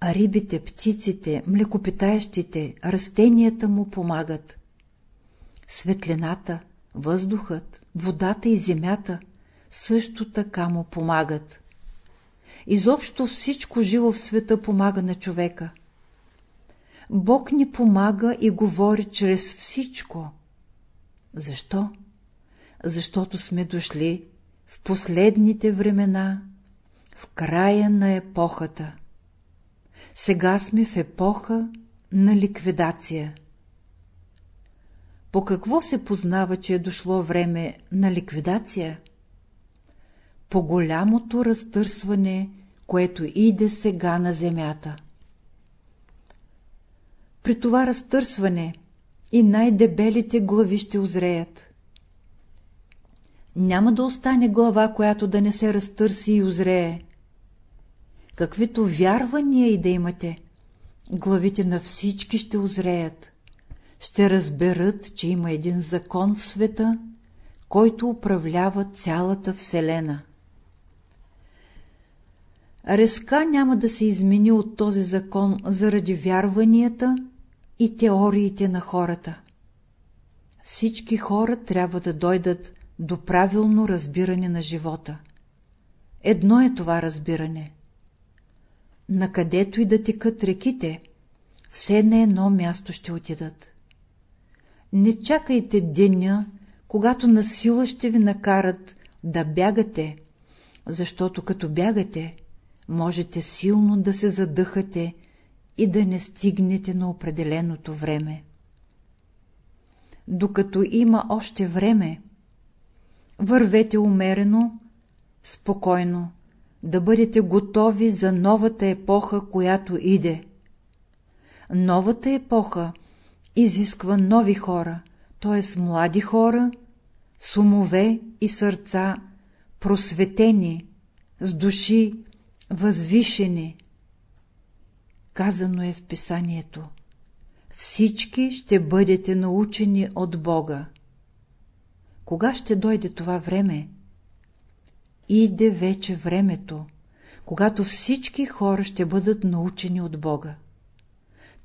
Speaker 1: а рибите, птиците, млекопитаещите, растенията му помагат. Светлината, въздухът, водата и земята също така му помагат. Изобщо всичко живо в света помага на човека. Бог ни помага и говори чрез всичко. Защо? Защото сме дошли в последните времена, в края на епохата. Сега сме в епоха на ликвидация. По какво се познава, че е дошло време на ликвидация? По голямото разтърсване, което иде сега на земята. При това разтърсване и най-дебелите глави ще озреят. Няма да остане глава, която да не се разтърси и озрее. Каквито вярвания и да имате, главите на всички ще озреят. Ще разберат, че има един закон в света, който управлява цялата Вселена. Резка няма да се измени от този закон заради вярванията и теориите на хората. Всички хора трябва да дойдат до правилно разбиране на живота. Едно е това разбиране. Накъдето и да текат реките, все на едно място ще отидат. Не чакайте деня, когато на сила ще ви накарат да бягате, защото като бягате, можете силно да се задъхате и да не стигнете на определеното време. Докато има още време, вървете умерено, спокойно, да бъдете готови за новата епоха, която иде. Новата епоха изисква нови хора, т.е. млади хора, с умове и сърца, просветени, с души, възвишени. Казано е в писанието. Всички ще бъдете научени от Бога. Кога ще дойде това време? Иде вече времето, когато всички хора ще бъдат научени от Бога.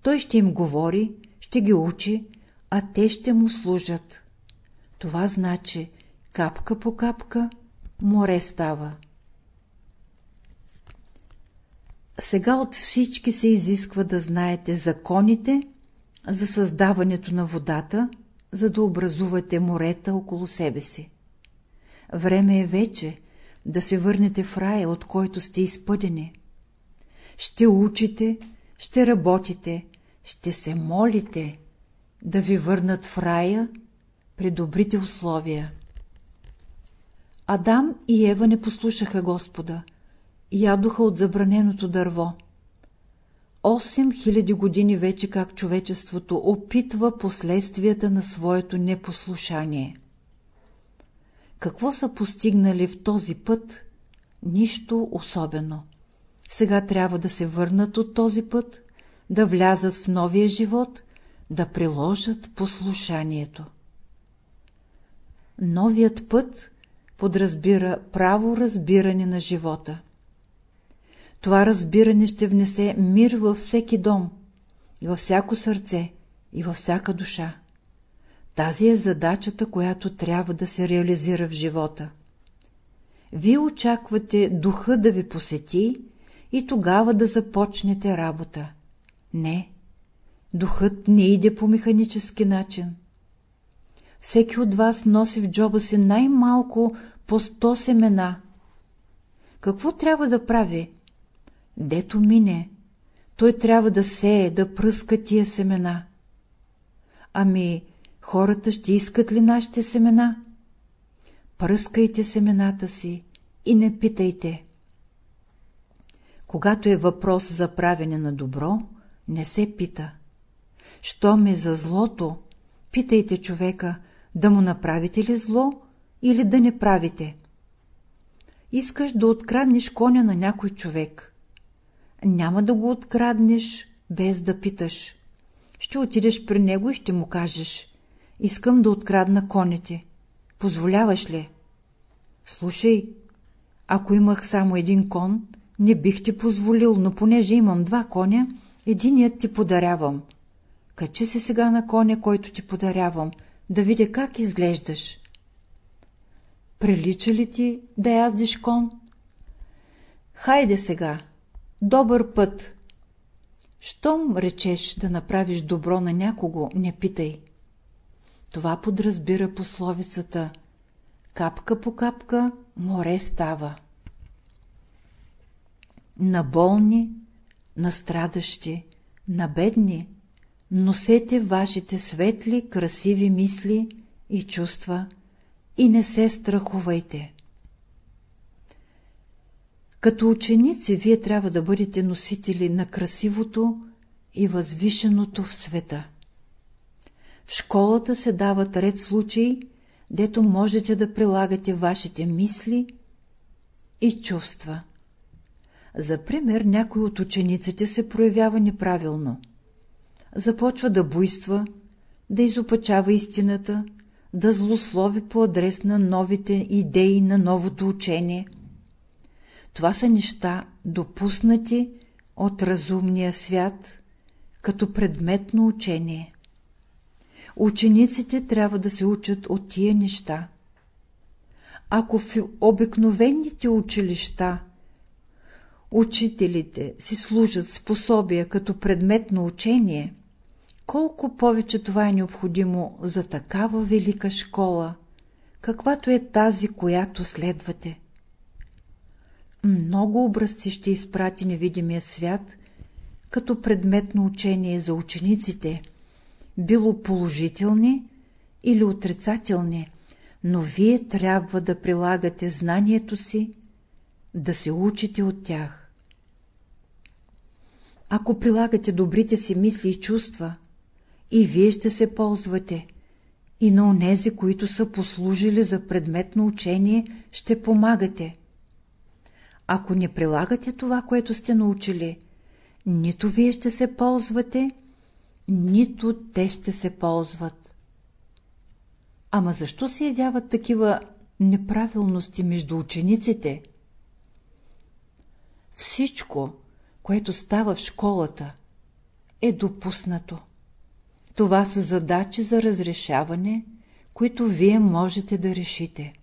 Speaker 1: Той ще им говори, ще ги учи, а те ще му служат. Това значи капка по капка море става. Сега от всички се изисква да знаете законите за създаването на водата, за да образувате морета около себе си. Време е вече да се върнете в рая, от който сте изпъдени. Ще учите, ще работите, ще се молите да ви върнат в рая при добрите условия. Адам и Ева не послушаха Господа, ядоха от забраненото дърво. 8000 години вече как човечеството опитва последствията на своето непослушание. Какво са постигнали в този път? Нищо особено. Сега трябва да се върнат от този път, да влязат в новия живот, да приложат послушанието. Новият път подразбира право разбиране на живота. Това разбиране ще внесе мир във всеки дом, във всяко сърце и във всяка душа. Тази е задачата, която трябва да се реализира в живота. Вие очаквате духа да ви посети и тогава да започнете работа. Не, духът не иде по механически начин. Всеки от вас носи в джоба си най-малко по 100 семена. Какво трябва да прави? Дето мине, той трябва да сее, да пръска тия семена. Ами, хората ще искат ли нашите семена? Пръскайте семената си и не питайте. Когато е въпрос за правене на добро, не се пита. Що ме за злото, питайте човека, да му направите ли зло или да не правите. Искаш да откраднеш коня на някой човек. Няма да го откраднеш без да питаш. Ще отидеш при него и ще му кажеш искам да открадна конете. Позволяваш ли? Слушай, ако имах само един кон, не бих ти позволил, но понеже имам два коня, единият ти подарявам. Качи се сега на коня, който ти подарявам, да видя как изглеждаш. Прилича ли ти да яздиш кон? Хайде сега, добър път. Щом речеш да направиш добро на някого, не питай. Това подразбира пословицата Капка по капка море става. На болни, на страдащи, на бедни, носете вашите светли, красиви мисли и чувства и не се страхувайте. Като ученици вие трябва да бъдете носители на красивото и възвишеното в света. В школата се дават ред случаи, дето можете да прилагате вашите мисли и чувства. За пример, някой от учениците се проявява неправилно. Започва да буйства, да изопачава истината, да злослови по адрес на новите идеи на новото учение. Това са неща, допуснати от разумния свят, като предметно учение. Учениците трябва да се учат от тия неща. Ако в обикновените училища учителите си служат способия като предметно учение, колко повече това е необходимо за такава велика школа, каквато е тази, която следвате. Много образци ще изпрати невидимия свят, като предметно учение за учениците, било положителни или отрицателни, но вие трябва да прилагате знанието си, да се учите от тях. Ако прилагате добрите си мисли и чувства, и вие ще се ползвате, и на онези, които са послужили за предметно учение, ще помагате. Ако не прилагате това, което сте научили, нито вие ще се ползвате, нито те ще се ползват. Ама защо се явяват такива неправилности между учениците? Всичко, което става в школата, е допуснато. Това са задачи за разрешаване, които вие можете да решите.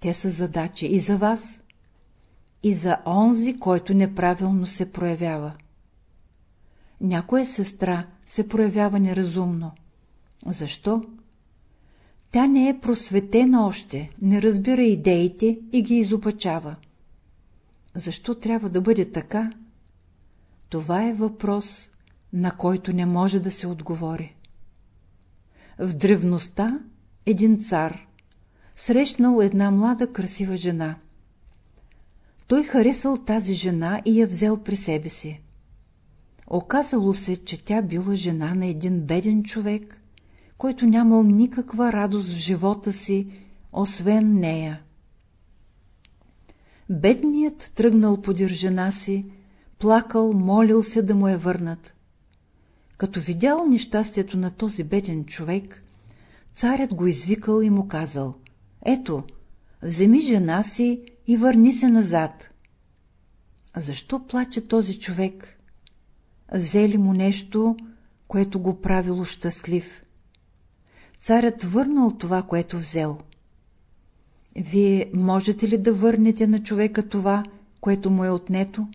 Speaker 1: Те са задачи и за вас, и за онзи, който неправилно се проявява. Някоя сестра се проявява неразумно. Защо? Тя не е просветена още, не разбира идеите и ги изопачава. Защо трябва да бъде така? Това е въпрос, на който не може да се отговори. В древността един цар срещнал една млада красива жена. Той харесал тази жена и я взел при себе си. Оказало се, че тя била жена на един беден човек, който нямал никаква радост в живота си, освен нея. Бедният тръгнал подир жена си, плакал, молил се да му е върнат. Като видял нещастието на този беден човек, царят го извикал и му казал «Ето, вземи жена си и върни се назад». Защо плаче този човек? Взели му нещо, което го правило щастлив. Царят върнал това, което взел. Вие можете ли да върнете на човека това, което му е отнето?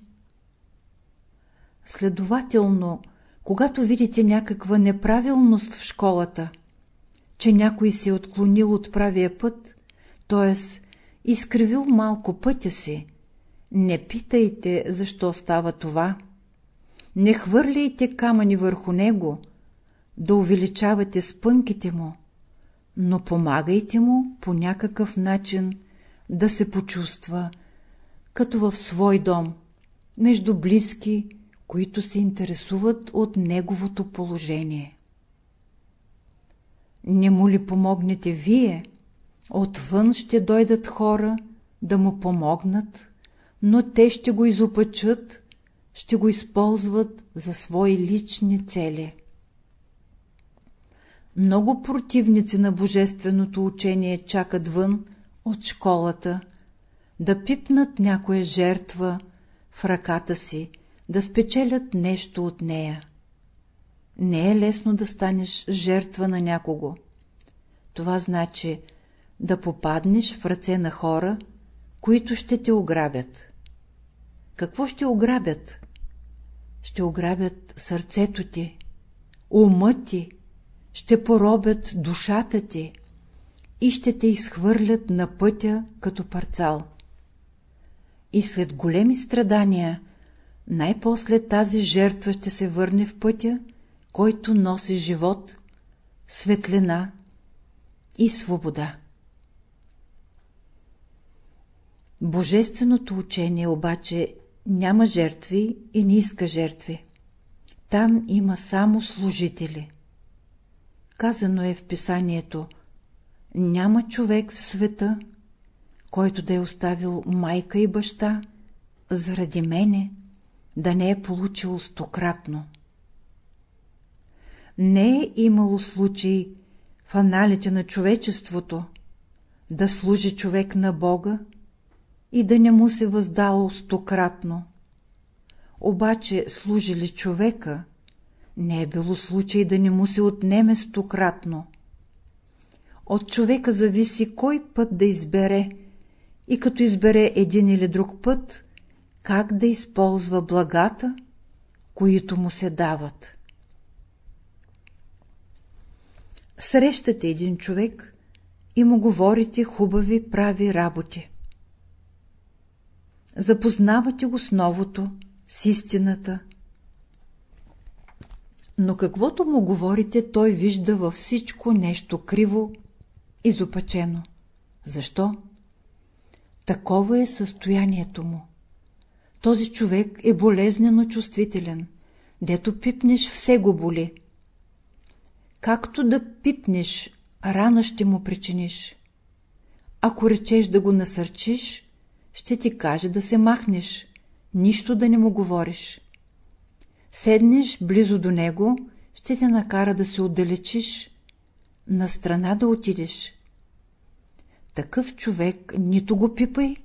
Speaker 1: Следователно, когато видите някаква неправилност в школата, че някой се е отклонил от правия път, т.е. изкривил малко пътя си, не питайте, защо става това. Не хвърляйте камъни върху него, да увеличавате спънките му, но помагайте му по някакъв начин да се почувства, като в свой дом, между близки, които се интересуват от неговото положение. Не му ли помогнете вие, отвън ще дойдат хора да му помогнат, но те ще го изопачат, ще го използват за свои лични цели. много противници на божественото учение чакат вън от школата, да пипнат някоя жертва в ръката си, да спечелят нещо от нея. Не е лесно да станеш жертва на някого. Това значи да попаднеш в ръце на хора, които ще те ограбят. Какво ще ограбят? Ще ограбят сърцето ти, умът ти, ще поробят душата ти и ще те изхвърлят на пътя като парцал. И след големи страдания, най-после тази жертва ще се върне в пътя, който носи живот, светлина и свобода. Божественото учение обаче няма жертви и не иска жертви. Там има само служители. Казано е в писанието Няма човек в света, който да е оставил майка и баща, заради мене, да не е получил стократно. Не е имало случай в аналите на човечеството да служи човек на Бога и да не му се въздало стократно. Обаче служи ли човека, не е било случай да не му се отнеме стократно. От човека зависи кой път да избере и като избере един или друг път, как да използва благата, които му се дават. Срещате един човек и му говорите хубави прави работи. Запознавате го с новото, с истината. Но каквото му говорите, той вижда във всичко нещо криво, изопачено. Защо? Такова е състоянието му. Този човек е болезнено чувствителен. Дето пипнеш, все го боли. Както да пипнеш, рана ще му причиниш. Ако речеш да го насърчиш, ще ти каже да се махнеш, нищо да не му говориш. Седнеш близо до него, ще те накара да се отдалечиш, на страна да отидеш. Такъв човек нито го пипай,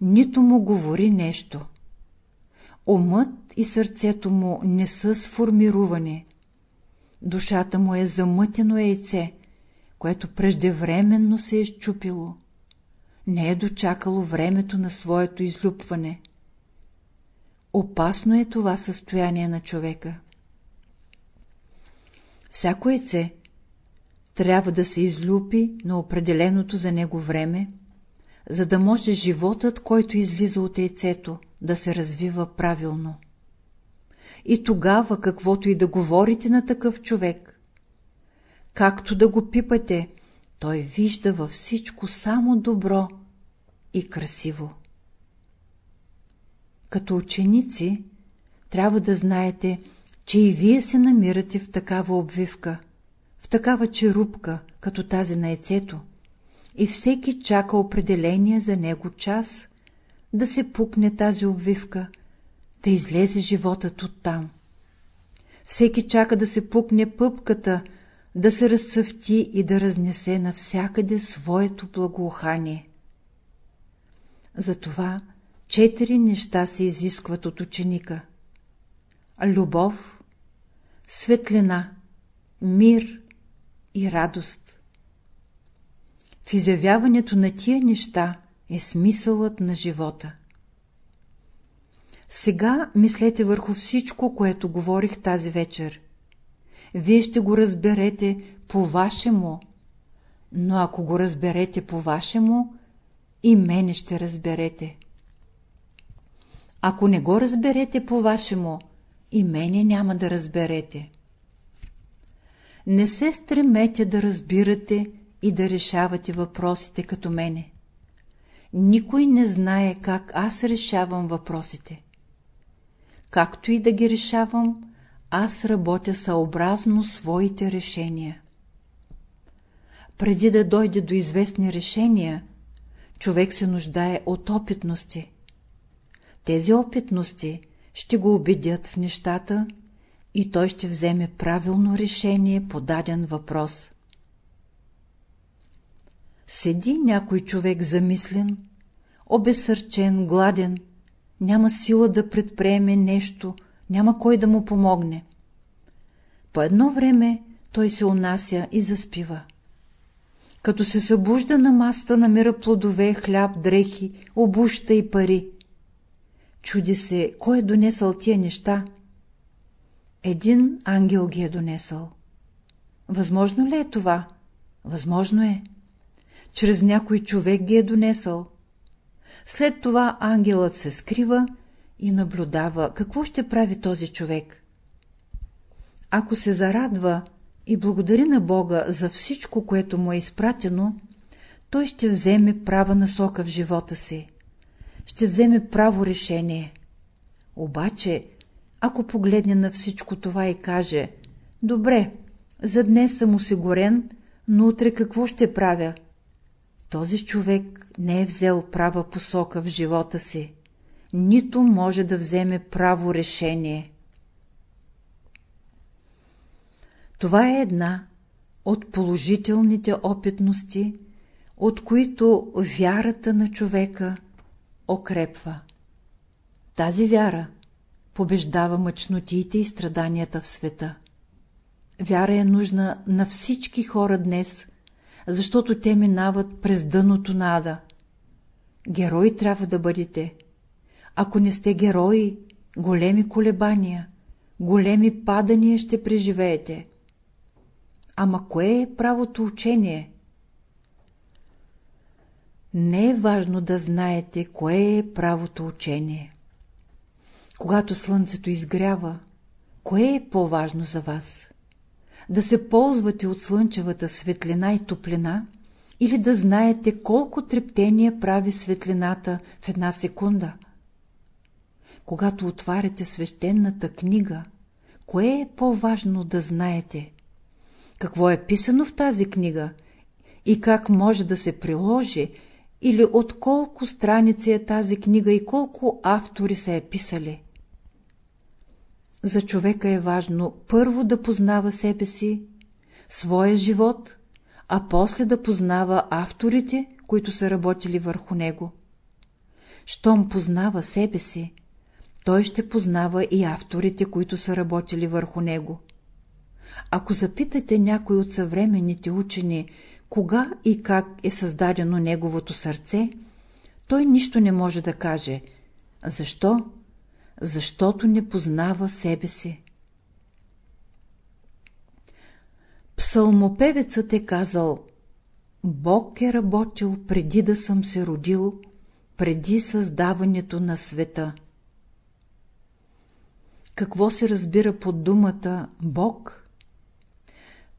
Speaker 1: нито му говори нещо. Умът и сърцето му не са сформирувани. Душата му е замътено яйце, което преждевременно се е щупило не е дочакало времето на своето излюпване. Опасно е това състояние на човека. Всяко яйце трябва да се излюпи на определеното за него време, за да може животът, който излиза от яйцето, да се развива правилно. И тогава, каквото и да говорите на такъв човек, както да го пипате, той вижда във всичко само добро и красиво. Като ученици трябва да знаете, че и вие се намирате в такава обвивка, в такава черупка, като тази на ецето, и всеки чака определение за него час да се пукне тази обвивка, да излезе животът оттам. Всеки чака да се пукне пъпката, да се разцъфти и да разнесе навсякъде своето благоухание. Затова четири неща се изискват от ученика. Любов, светлина, мир и радост. В изявяването на тия неща е смисълът на живота. Сега мислете върху всичко, което говорих тази вечер вие ще го разберете по-вашему, но ако го разберете по-вашему, и мене ще разберете. Ако не го разберете по-вашему, и мене няма да разберете. Не се стремете да разбирате и да решавате въпросите като мене. Никой не знае как аз решавам въпросите. Както и да ги решавам, аз работя съобразно своите решения. Преди да дойде до известни решения, човек се нуждае от опитности. Тези опитности ще го убедят в нещата и той ще вземе правилно решение по даден въпрос. Седи някой човек замислен, обесърчен, гладен, няма сила да предприеме нещо, няма кой да му помогне. По едно време той се унася и заспива. Като се събужда на маста, намира плодове, хляб, дрехи, обуща и пари. Чуди се, кой е донесъл тия неща. Един ангел ги е донесъл. Възможно ли е това? Възможно е. Чрез някой човек ги е донесъл. След това ангелът се скрива и наблюдава какво ще прави този човек. Ако се зарадва и благодари на Бога за всичко, което му е изпратено, той ще вземе права насока в живота си. Ще вземе право решение. Обаче, ако погледне на всичко това и каже «Добре, за днес съм осигурен, но утре какво ще правя?» Този човек не е взел права посока в живота си, нито може да вземе право решение. Това е една от положителните опитности, от които вярата на човека окрепва. Тази вяра побеждава мъчнотиите и страданията в света. Вяра е нужна на всички хора днес, защото те минават през дъното на ада. Герои трябва да бъдете. Ако не сте герои, големи колебания, големи падания ще преживеете. Ама кое е правото учение? Не е важно да знаете, кое е правото учение. Когато слънцето изгрява, кое е по-важно за вас? Да се ползвате от слънчевата светлина и топлина или да знаете колко трептение прави светлината в една секунда? Когато отваряте свещената книга, кое е по-важно да знаете? какво е писано в тази книга и как може да се приложи, или от колко страници е тази книга и колко автори са е писали. За човека е важно първо да познава себе си, своя живот, а после да познава авторите, които са работили върху него. Щом познава себе си, той ще познава и авторите, които са работили върху него. Ако запитате някой от съвременните учени, кога и как е създадено неговото сърце, той нищо не може да каже. Защо? Защото не познава себе си. Псалмопевецът е казал Бог е работил преди да съм се родил, преди създаването на света. Какво се разбира под думата Бог?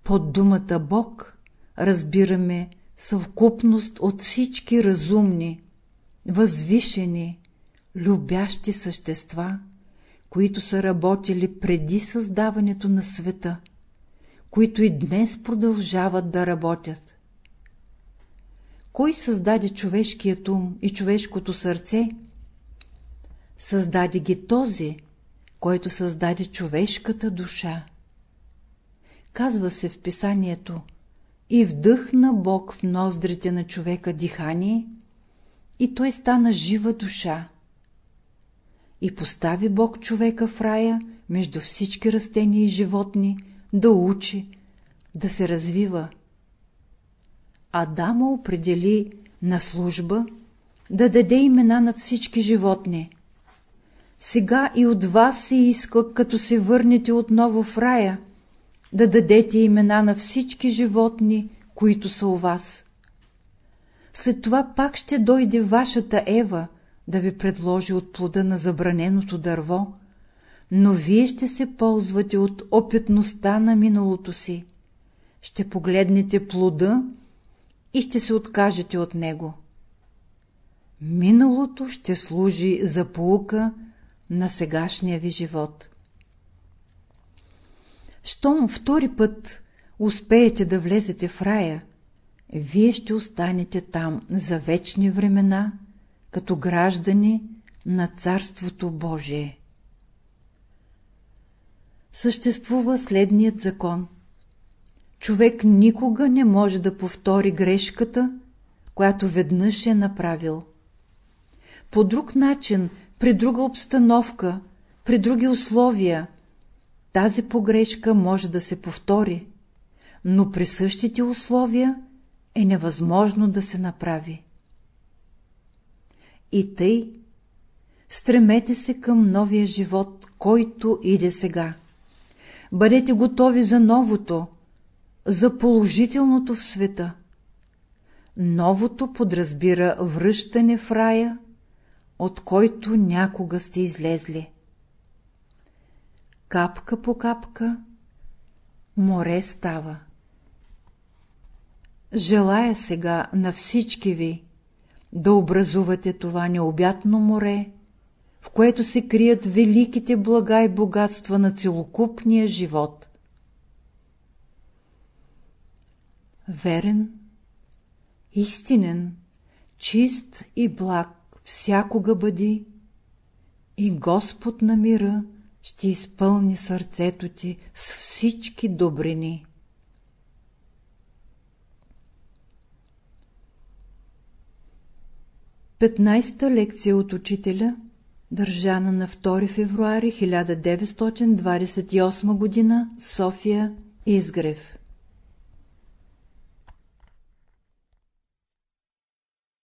Speaker 1: Под думата Бог разбираме съвкупност от всички разумни, възвишени, любящи същества, които са работили преди създаването на света, които и днес продължават да работят. Кой създаде човешкият ум и човешкото сърце? Създаде ги този, който създаде човешката душа. Казва се в писанието и вдъхна Бог в ноздрите на човека дихание и той стана жива душа. И постави Бог човека в рая между всички растения и животни да учи, да се развива. Адама определи на служба да даде имена на всички животни. Сега и от вас се иска, като се върнете отново в рая, да дадете имена на всички животни, които са у вас. След това пак ще дойде вашата Ева да ви предложи от плода на забраненото дърво, но вие ще се ползвате от опитността на миналото си. Ще погледнете плода и ще се откажете от него. Миналото ще служи за полука на сегашния ви живот. Щом втори път успеете да влезете в рая, вие ще останете там за вечни времена, като граждани на Царството Божие. съществува следният закон. Човек никога не може да повтори грешката, която веднъж е направил. По друг начин, при друга обстановка, при други условия, тази погрешка може да се повтори, но при същите условия е невъзможно да се направи. И тъй, стремете се към новия живот, който иде сега. Бъдете готови за новото, за положителното в света. Новото подразбира връщане в рая, от който някога сте излезли. Капка по капка море става. Желая сега на всички ви да образувате това необятно море, в което се крият великите блага и богатства на целокупния живот. Верен, истинен, чист и благ всякога бъди и Господ на мира ще изпълни сърцето ти с всички добрини. 15-та лекция от учителя, държана на 2 февруари 1928 г. София, Изгрев